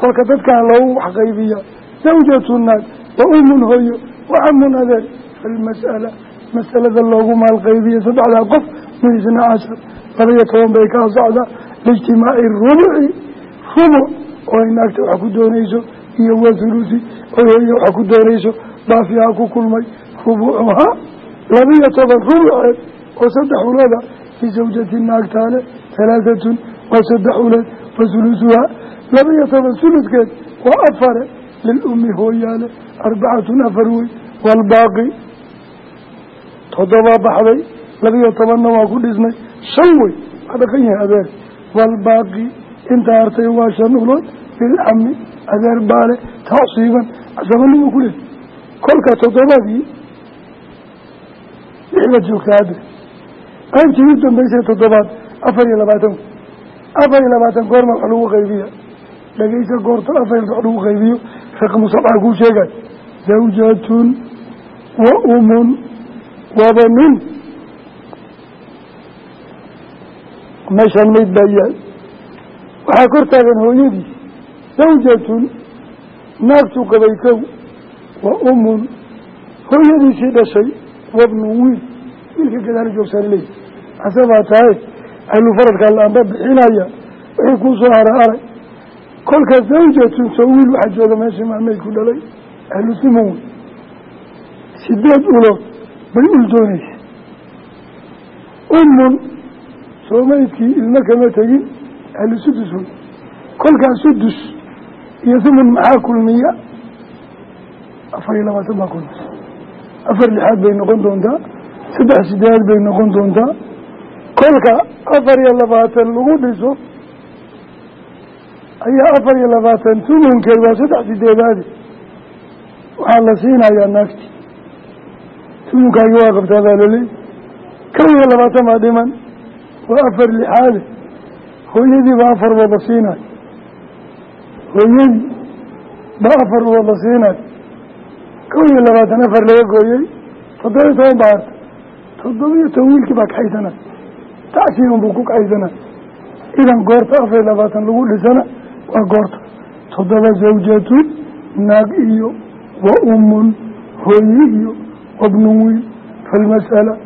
Speaker 1: Kolka dadkaa loogu wax qaybiyaa zawjatu naag wa umun hooyo wa camun adeer falmas'ala masalada loogu maal qaybiya saddexdaa qof min isna cashar labiyo toban bay ka socdaa liijtimaaci rubuci rubuc oo ay naagta wax ku doonayso iyo wathulusi oo hooye wax ku doonayso baafihaa ku kulmay rubuucuhaa labiyo toban rubuceed oo saddex ulada lisawjati naagtaale halaahatun waa saddex uleed wa hulusuhaa labiyo toban suluskeed waa afare lilummi hooyaale arbacatun afar wey waalbaaqi toddobaa baxday labiyo tobanna waa ku dhisnay shan wey waa dhaqan yahay adeer waalbaaqi intaa hartay waa shan ulood lilcami adeer baale tacsiiban casabanimo ku leey kolka toddobadii lixda joogtaa hadda qaybtii u dambeysay toddobaad afar iyo labaatan afar iyo labaatan goorma wax lagu qaybiya dhageysa goorta afar wax lagu qaybiyo raqmu sabca kuu sheegay zawjatun wa umun wabanun meeshaan mayd baa yaal waxaa kor taagan hooyadii. Zawjatun naagtuu qabay kow. Wa umun hooyadiisii dhashay wabnun wiil. Wiilka gadaala joogsaana leeyi asabaa tahay ahlu faradkaa la'aanba bixinaya. Wixii kuu soo hara kolka zawjatun soo wiil waxaa jooga meesha maamayd ku dhalay ahlu siman wey sideed ulood bay ul doonaysa. Umun soomaydkii ilmo kama tegin ahlu sudus wey kolkaas sudus iyo thumun maxaa kulmiya? Afar iyo labaatan baa kulmisa afar lixaad bay noqon doontaa saddex sideedaad bay noqon doontaa. Kolka afar iyo labaatan lagu dhiso ayaa afar iyo labaatan tumunkeed waa saddex sideedaadi waxaa la siinayaa naagti. Tumunkaagi waa qabtaa baa laleeyi kow iyo labaatan baa dhiman. Waa afar lixaade. Hooyadii baa afar wada siinayo hooyadii baa afar wada siinayo kow iyo labaatan afar laga gooyey toddoba iyo toban baa harta. Toddoba iyo toban wiilkii baa kaxaysanay tacsiiban buu ku kaxaysanay idan goorta afar iyo labaatan lagu dhisana waa goorta toddoba zawjatu naag iyo wa ummun hooye iyo wabnun wiil falmasala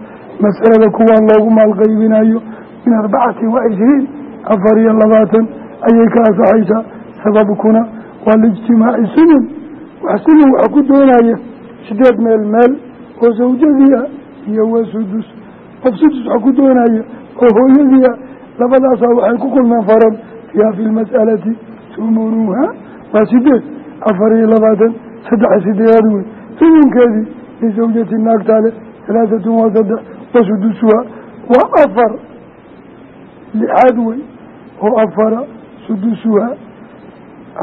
Speaker 1: masalada kuwaan loogu maalqaybinayo min arbacatin wa cishriin afar iyo labaatan ayay ka asaxaysaa sababkuna waa liijtimaaci sumun wax sumun waxa ku doonaya sideed meel meel oo zawjadii ah iyo waa sudus qof sudus waxa ku doonaya oo hooyadii ah labadaasaa waxay ku kulmeen faran fiiha fi lmas'alati tumunuha waa sideed afar iyo labaatan saddexa sideedaad wey sumunkeedii lisawjati naagtaale halaatatun waa saddex wa sudusuha waa afar lixaad wey oo afara sudusuha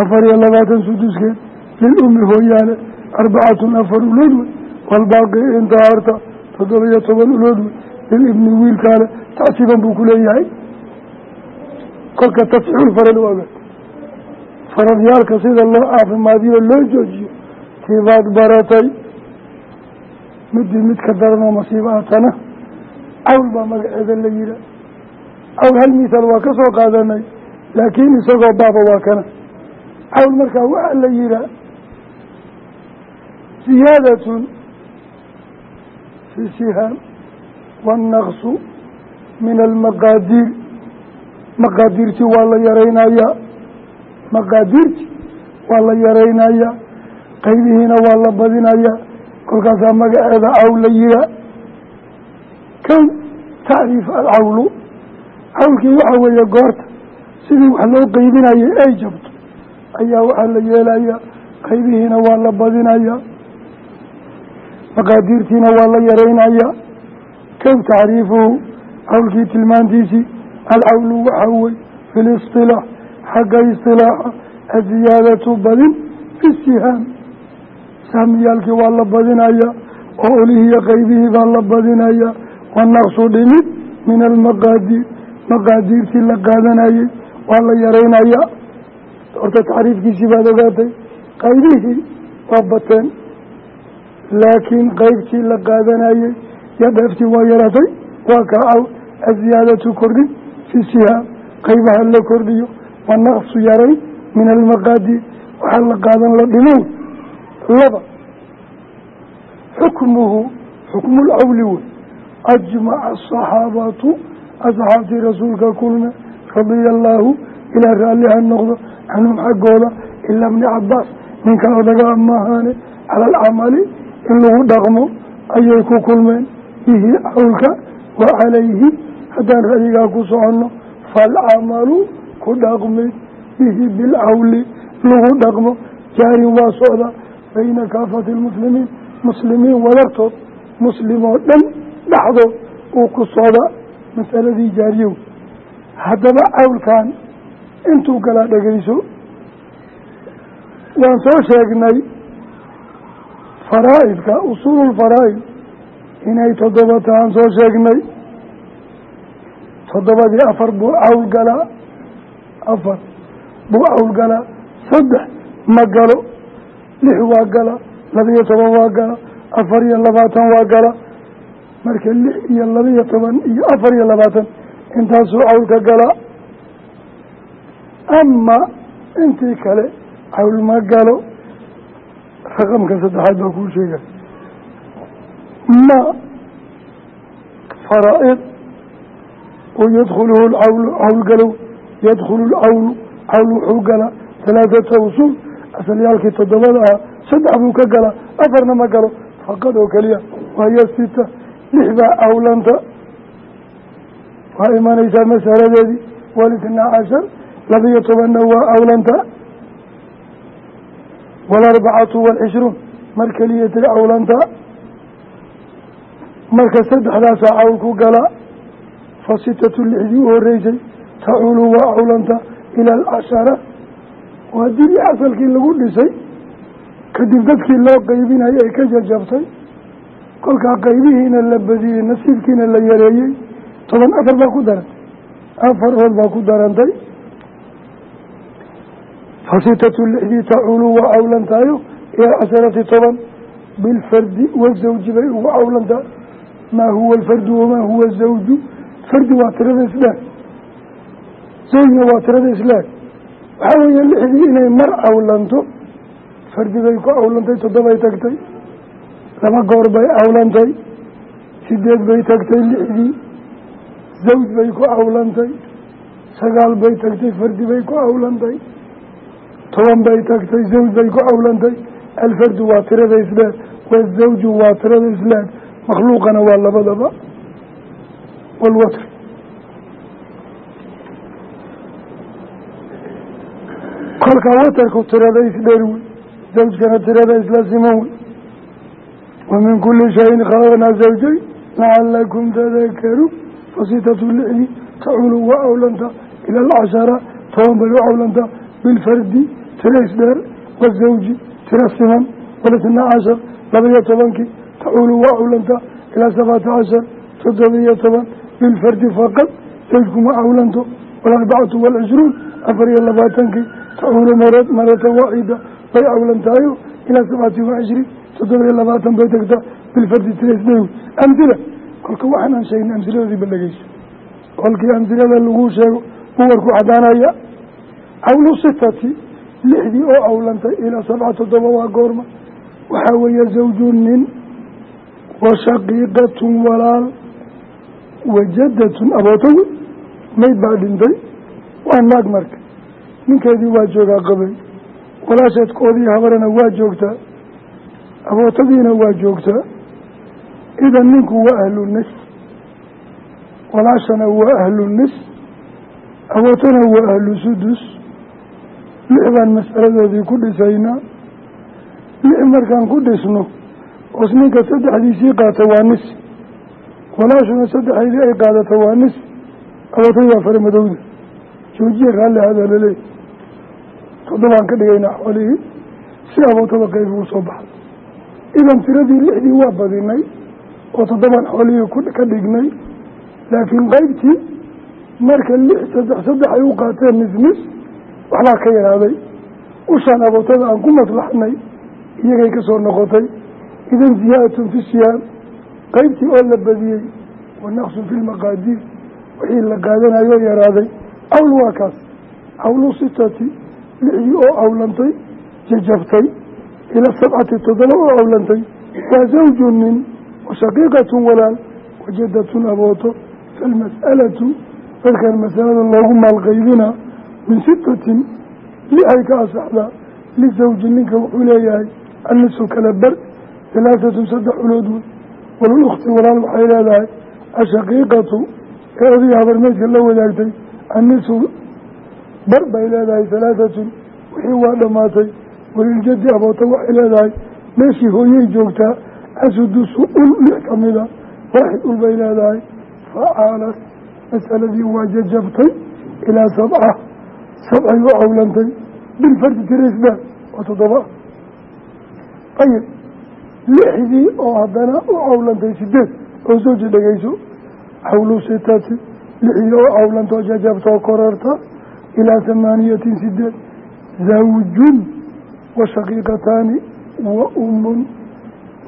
Speaker 1: afar iyo labaatan suduskeed lilumi hooyaale arbacatun afar ulood wey walbaaqi inta harta toddoba iyo toban ulood wey lilibni wiilkaale tacsiban buu ku kolka tafxiul farad waaga faradyaalka sida loo caafimaadiyo loo joojiyo tiibaad baratay midii mid ka daran oo masiibaatana cawl baa magaceeda la yihaa cawl hal misaal waa ka soo qaadanay laakiin isagoo baaba waa kana. Cawl markaa waxaa la yihaa ziyaadatun fi sihaam waannaqsu min almaqaadiir maqaadiirtii waa la yaraynayaa. Maqaadiirtii waa la yaraynayaa. Qaybihiina waa la badinayaa. Kolkaasaa magaceeda cawl la yihaa kow tacriif alcawlu? Cawlkii waxaa weeye goorta sidii wax loo qeybinayay ay jabto ayaa waxaa la yeelayaa qaybihiina waa la badinayaa maqaadiirtiina waa la yaraynayaa. Kow tacriifuhu cawlkii tilmaantiisii alcawlu waxaa wey fi listilaax xagga istilaaxa aziyaadatu badin fi sihaam sahmiyaalkii waa la badinayaa oo olihiiyo qaybihii baa la badinayaa wanaqsu dhimid min almaqaadiir maqaadiirtii la qaadanayey waa la yaraynayaa horta tacriifkiisii baad ogaatay qaybihii waa bateen laakiin qaybtii la qaadanayey yo dheeftii waa yaratay waa ka caw aziyaadatu kordhin fi sihaam qaybaha la kordhiyo wanaqsu yaray min almaqaadiir waxaa la qaadan la dhimow laba xukmuhu xukmulcawli wey ajmaca asaxaabatu asxaabtii rasuulka kulme radia allaahu ilaa raalliha noqdo canhum xaggooda ilaa bni cabaas ninkan odagaa maahaane cala alcamali in lagu dhaqmo ayay ku kulmeen. Bihi cawlka wa calayhi haddaan ra'yigaa ku soconno faalcamalu ku dhaqmid bihi bilcawli lagu dhaqmo. Jaarin waa socda bayna kaafati lmuslimiin muslimiin wadartood muslim oo dhan dhexdood uu ku socda masaladii jaariyow haddaba cawlkan intuu galaa dhegayso waan soo sheegnay faraa'idka usuululfaraa'id inay toddoba tahaan soo sheegnay toddobadii afar buu cawl galaa afar buu cawl galaa saddex ma galo lix waa gala laba-iyo toban waa gala afar iyo labaatan waa gala. Marka lix iyo laba-iyo toban iyo afar iyo labaatan intaasuu cawlka galaa ama intii kale cawl ma galo. Raqamka saddexaad baa kuu sheegay. Ma faraa-id yadkhuluhu lcawlu cawlgalow yadkhulu lcawlu cawl wuxuu galaa halaathata usuul asalyaalkii toddobada ahaa saddex buu ka galaa afarna ma galo faqad oo keliya waayo sita lix baa cawlanta waa imanaysaa masaladeedii walitnaa cashar labiyo tobanna waa cawlanta walarbacatu waalcishruun mar keliya tiri cawlanta marka saddexdaasaa cawl ku galaa fa sitatu lixdii u horeysay tacuulu waa cawlanta ila alcashara waa dibii asalkii lagu dhisay kadib dadkii loo qaybinayay ay ka jajabtay kolkaa qaybihiina la badiyey nasiibkiina la yareeyey toban afar baa ku darantay afar ood baa ku darantay fasitatu lixdii tacuulu waa cawlantaayo ila casharati toban bilfardi wazawji bay ugu cawlantaa maa huwa alfardu wamaa huwa zawju fardi waa tirada islaan zawjna waa tirada islaan waxaa weeye lixdii inay mar cawlanto fardi bay ku cawlantay toddobay tagtay laba goor bay cawlantay sideed bay tagtay lixdii zawj bay ku cawlantay sagaal bay tagtay fardi bay ku cawlantay toban bay tagtay zawj bay ku cawlantay alfardu waa tirada islaan wazawju waa tirada islaan makhluuqana waa labadaba walwatr kolkaa watarku tirada isdheer wey zawjkana tirada isla siman wey wa min kuli shayin khalaqnaa zawjayn lacalakum tadakaruun fasitatu lixdi taculu waa awlanta ila alcashara toban bay u cawlanta bilfardi tira isdheer wazawji tira siman walitna cashar labaiyo tobankii tacuulu waa cawlanta ilaa sabcata cashar toddobiyo toban bilfardi faqad zawjkuma cawlanto walarbacatu waalcishruun afar iyo labaatankii tacuulu marad maratan waaxida bay cawlantaayo ilaa sabcati wacishriin toddobiyo labaatan bay tagtaa bilfardi tiresdhew amhila kolka waxaan aan sheegnay amhiladoodii balageyso kolkii amhilada lagu sheego uwarku cadaanaya cawlu sitati lixdii oo cawlantay ilaa sabca toddoba waa goorma waxaa weeye zawju nin wa shaqiiqatun walaal wajadatun abooto wey mayd baa dhintay waa naag marka. Ninkeedii waa joogaa qabay. Walaasheedkoodii habarana waa joogtaa. Abootadiina waa joogtaa. Idan ninku waa ahlu nis walaashana waa ahlu nis abootana waa ahlu sudus lix baan masaladoodii ku dhisaynaa lix markaan ku dhisno os ninka saddexdiisii qaata waa nis walaashuna saddexeydii ay qaadata waa nis abootadii waa fara madowda. Joojiya raalli hadaa laleeyahy toddobaan ka dhigaynaa xoolihii si abootada qayb ugu soo baxay. Idan tiradii lixdii waa badinay oo toddobaan xoolihii ka dhignay. Laakiin qaybtii marka lix saddex saddex ay u qaateen nis nis waxbaa ka yaraaday. Ushaan abootada aan ku maslaxnay iyagay ka noqotay. Idan ziyaadatun fi qaybtii oo la badiyey wa naqsun fi lmaqaadiir wixii la qaadanayoo yaraaday cawl waa kaas. Cawlu sitati lixdii oo cawlantay jajabtay ila sabcati toddoba oo cawlantay waa zawju nin wa shaqiiqatun walaal wajadatun abooto falmas'alatu dadkan masalada loogu maalqaybinaa min sitatin lixay ka asaxdaa lisawji ninka wuxuu leeyahay annisu kala bar halaatatun saddex culood wey walulukti walaal waxay leedahay ashaqiiqatu ee odii habarmeydka la wadaagtay annisu bar bay leedahay halaatatun wixii waa dhammaatay waliljadi aboota waxay leedahay meeshii hooyey joogtaa asudusu ul lix kamida waaxid ul bay leedahay facaalat masaladii waa jajabtay ilaa sabca sabcay u cawlantay bilfardi tirisba waa toddoba. Ayib lixdii oo haddana u cawlantay sideed oo sooji dhegeyso xawlu sitati lixdii oo cawlantoo jajabtoo korarta ilaa hamaaniyatin sideed zawjun wa shaqiiqataani wa umun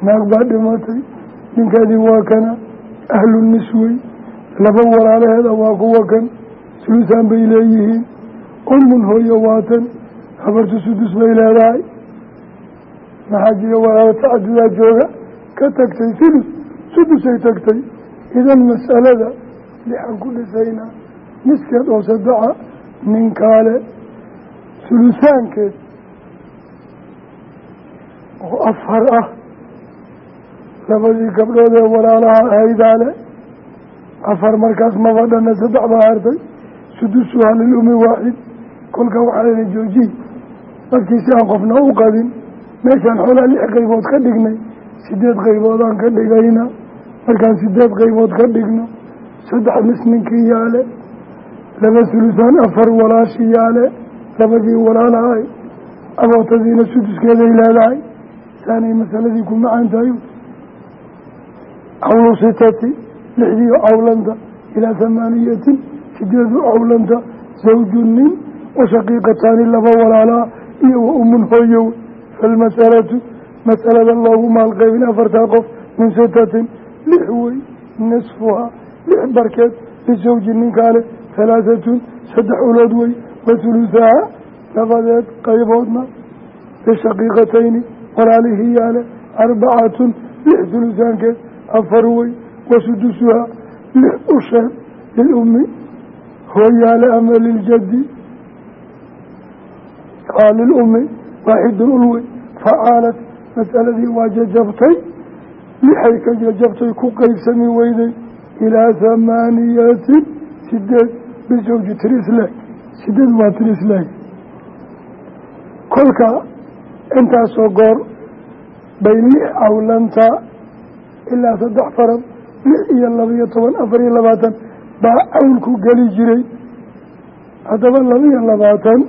Speaker 1: naag baa dhimatay ninkeedii waa kana ahlu niswey laba walaalaheeda waa kuwa kan sulusaan bay leeyihiin. Umun hooyo waatan habartu sudus bay leedahay maxaa jira walaalo tacadudaa jooga ka tagtay sulus sudusay tagtay idan mas'alada lixan ku dhisaynaa niskeed oo saddexa ninkaale sulusaankeed oo afar ah labadii gabdhood ee walaalaha ahaydaale afar markaas mabadhana saddex baa hartay sudusuha lilumi waaxid kolka waxaa lena joojiy dadkii si aan qofna u qadin meeshaan xoolaa lix qaybood ka dhignay. Sideed qayboodaan ka dhigayna. Markaan sideed qaybood ka dhigno saddex nis ninkii yaale laba sulusaan afar walaashi yaale labadii walaalahay abootadiina suduskeeday leedahay. Saanay masaladii ku macaan tahay. Cawlu sitati lixdii cawlanta ilaa hamaaniyatin sideedu cawlanta zawju nin wa shaqiiqataani laba walaalaa iyo wa umun hooyow falmasalatu masalada loogu maalqaybin afartaa qof min sitatin lix wey nisfuhaa lix barkeed lisawji ninkaale halaahatun saddex ulood wey wa hulusaha labadeed qayboodna lishaqiiqatayni walaalihii yaale arbacatun lix hulusaankeed afar wey wa sudusuhaa lix usheed lilummi hooyaale ama liljaddi lilummi waaxidun ulwey facaalat masaladii waa jajabtay lixay ka jajabtay ku qeybsami weyday ilaa hamaaniyatin sideed bisawji trisleg sideed waa trisleg kolka intaasoo goor bay lix awlantaa ilaa saddex farad lix iyo labaiyo toban afar iyo labaatan baa awlku geli jiray haddaba labaiyo labaatan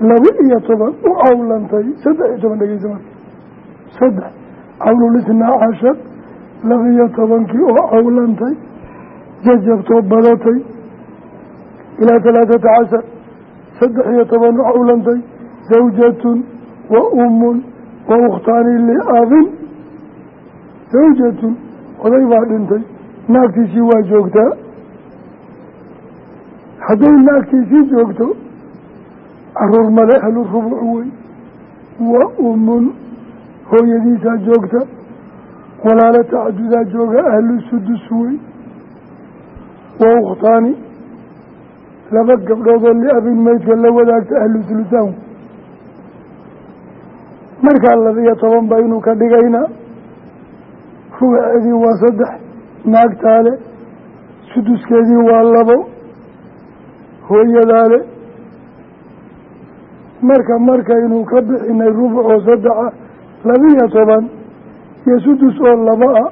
Speaker 1: laba iyo toban u awlantay saddex iyo toban dhegeysa marka. Saddex. Cawlulisnaa cashar laba-iyo tobankii oo awlantay jajabtoo badatay ilaa talaatata cashar. Saddex iyo toban u awlantay zawjatun wa ummun wa ukhtaani liabin zawjatun oday baa dhintay. Naagtiisii waa joogtaa. Hadday naagtiisii joogto carruur male ahlu rubuc wey wa ummun hooyadiisaa joogta walaalo tacadudaa jooga ahlu sudus wey wa ukhtaani laba gabdhoodoo liabin meydka la wadaagta ahlu sulusaan markaa laba-iyo toban baynu ka dhigaynaa rubuceedii waa saddex naagtaale suduskeedii waa labo hooyadaale marka markaynu ka bixinay rubuc oo saddexa labiyo toban iyo sudus oo laba ah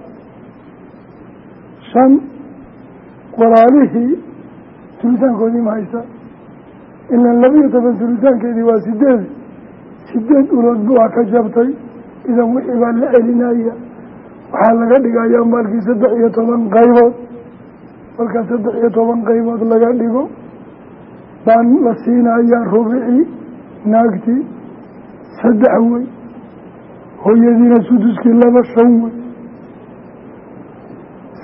Speaker 1: shan walaalihii sulusaankoodii ma haysa. Ilaan labiyo toban sulusaankeedii waa sideed sideed uloodba waa ka jabtay. Idan wixii baa la celinaya waxaa laga dhigayaa maalkii saddex iyo toban qaybood. Markaa saddex iyo toban qaybood laga dhigo. Baan la siinayaa rubicii naagtii saddex wey hooyadiina suduskii laba shan wey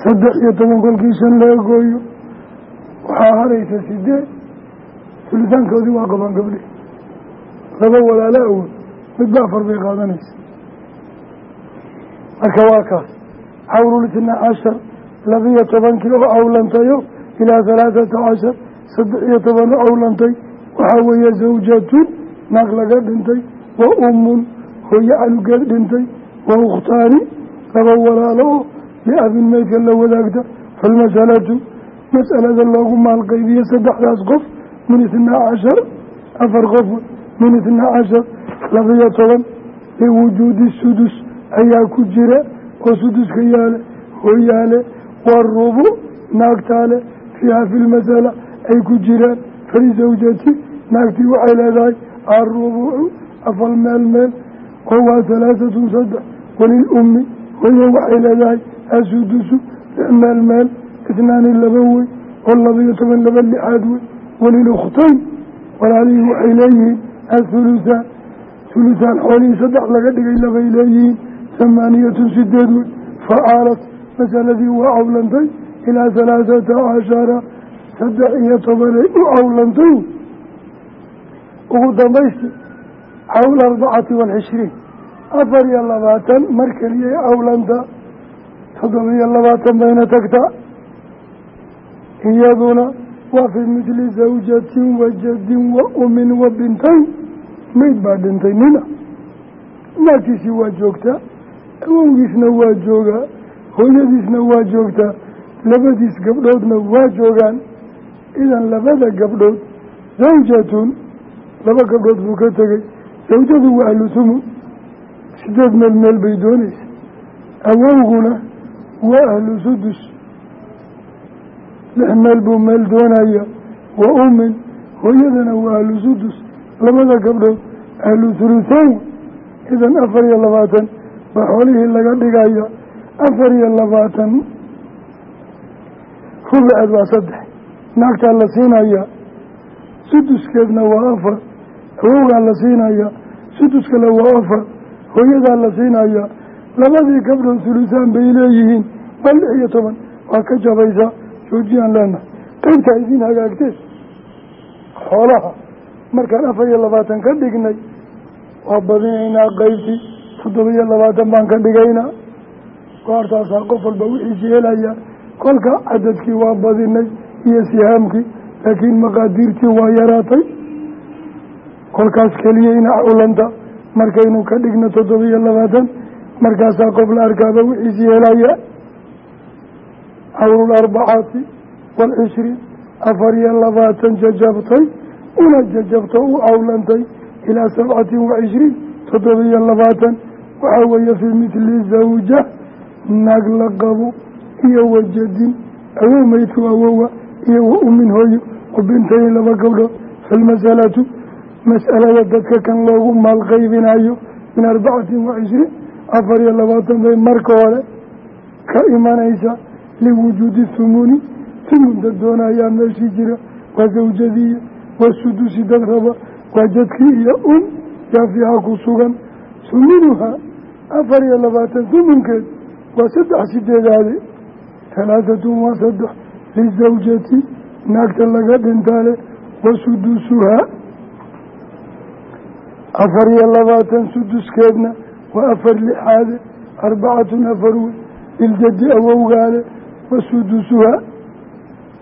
Speaker 1: saddex iyo toban kolkii shan laga gooyo waxaa haraysa sideed sulitaankoodii waa qaban gabdhi laba walaalo awood midba afar bay qaadanaysa. Marka waa kaas xawlulisna cashar labiyo tobankii oo awlantayo ilaa halaathata cashar saddex iyo toban oo awlantay waxaa weeye zawjatun naag laga dhintay wa ummun hooyo canugeed dhintay wa ukhtaani laba walaalo oo liabin meydka la wadaagta falmasalatu mas'alada loogu maalqaybiye saddexdaas qof min itnaa cashar afar qof min itnaa cashar labiyo toban liwujuudi sudus ayaa ku jira oo suduska yaale hooyaale warubu naagtaale fiiha fi lmasala ay ku jiraan falisawjati naagtii waxay leedahay arubucu afal meel meel oo waa halaahatun saddex walilummi hooyo waxay leedahay asudusu meel meel isnaani laba wey oo labaiyo toban laba lixaad wey walilukhtayn walaalihii waxay leeyihiin athuluhaan thulusaan xoolihii saddex laga dhigay labay leeyihiin hamaaniyatun sideed wey facaalat masaladii waa cawlantay ilaa halaathata cashara saddex iyo tobanay u cawlantay ugu dambaysi cawl arbacati waalcishriin afar iyo labaatan mar keliyay cawlanta toddoba iyo labaatan bayna tagtaa iyaduna waa fii midli zawjatin wa jadin wa umin wa bintayn. Mayd baa dhintay nina. Naagtiisii waa joogtaa awowgiisna waa joogaa hooyadiisna waa joogtaa labadiis gabdhoodna waa joogaan. Idan labada gabdhood zawjatun laba gabdhood buu ka tegey. Zawjadu waa ahlu thumun sideed meel meel bay doonaysa awowguna waa ahlu sudus. Lix meel buu meel doonaya. Wa umin. Hooyadana waa ahlu sudus. Labada gabdhood ahlu thuluthayn idan afar iyo labaatan baa xoolihii laga dhigaya afar iyo labaatan. Rubaceed waa saddex. Naagtaa la siinaya suduskeedna waa afar awowgaa la siinaya suduskale waa afar hooyadaa la siinaya labadii gabdhood sulusaan bay leeyihiin waa lix iyo toban waa ka jabaysaa joojiyaan leenahay qaybtaa idiin hagaagteen xoolaha markaan afar iyo labaatan ka dhignay waa badinaynaa qaybtii toddoba iyo labaatan baan ka dhigaynaa. Goortaasaa qof walba wixiisi helaya kolka cadadkii waa badinay iyo sihaamkii laakiin maqaadiirtii waa yaraatay kolkaas keliyayna culanta markaynu ka dhigno toddoba iyo labaatan markaasaa qof la arkaaba wixiisii helaya cawrul arbacaati waalcishriin afar iyo labaatan jajabtay una jajabto u cawlantay ilaa sabcatin wa cishriin toddoba iyo labaatan. Waxaa weeye fii mitli zawja naag la qabo iyo wajadin. Awow meydku awowa iyo wa umin hooyo wa bintayni laba gabdhood falmasalatu mas'alada dadka kan loogu maal qaybinayo min arbacatin wa cishriin afar iyo labaatan bay marka hore ka imanaysa liwujuudi thumuni thumun dad doonayaa meeshii jira waa zawjadiiya waa sudusi dad raba waa jadkii iyo um yaa fiiha ku sugan. Thumunuhaa afar iyo labaatan thumunkeed waa saddex sideedaade talaatatun waa saddex lizawjati naagta laga dhintaale wa sudusuhaa afar iyo labaatan suduskeedna waa afar lixaade arbacatun afar wey liljadi awowgaale wa sudusuhaa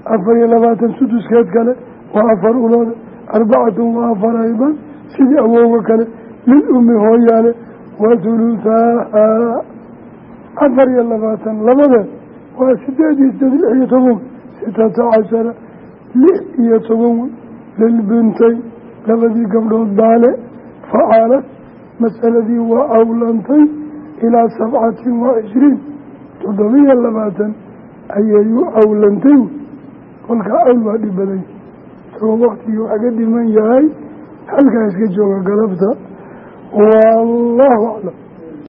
Speaker 1: afar iyo labaatan suduskeed kale waa afar uloode arbacatun waa afar ayban sidii awowga kale lil umi hooyaale wa thuluthaahaa afar iyo labaatan labadeed waa sideed iyo lix iyo toban sitata cashara lix iyo toban wey lilbintay labadii gabdhood baale facaalad masaladii waa awlantay ilaa sabcatin wa cishriin toddobiyo labaatan ayay u awlantay kolka awl waa dhib badan isagoo waktigii waxaa ka dhiman yahay halkaa iska jooga galabta wallaahu aclam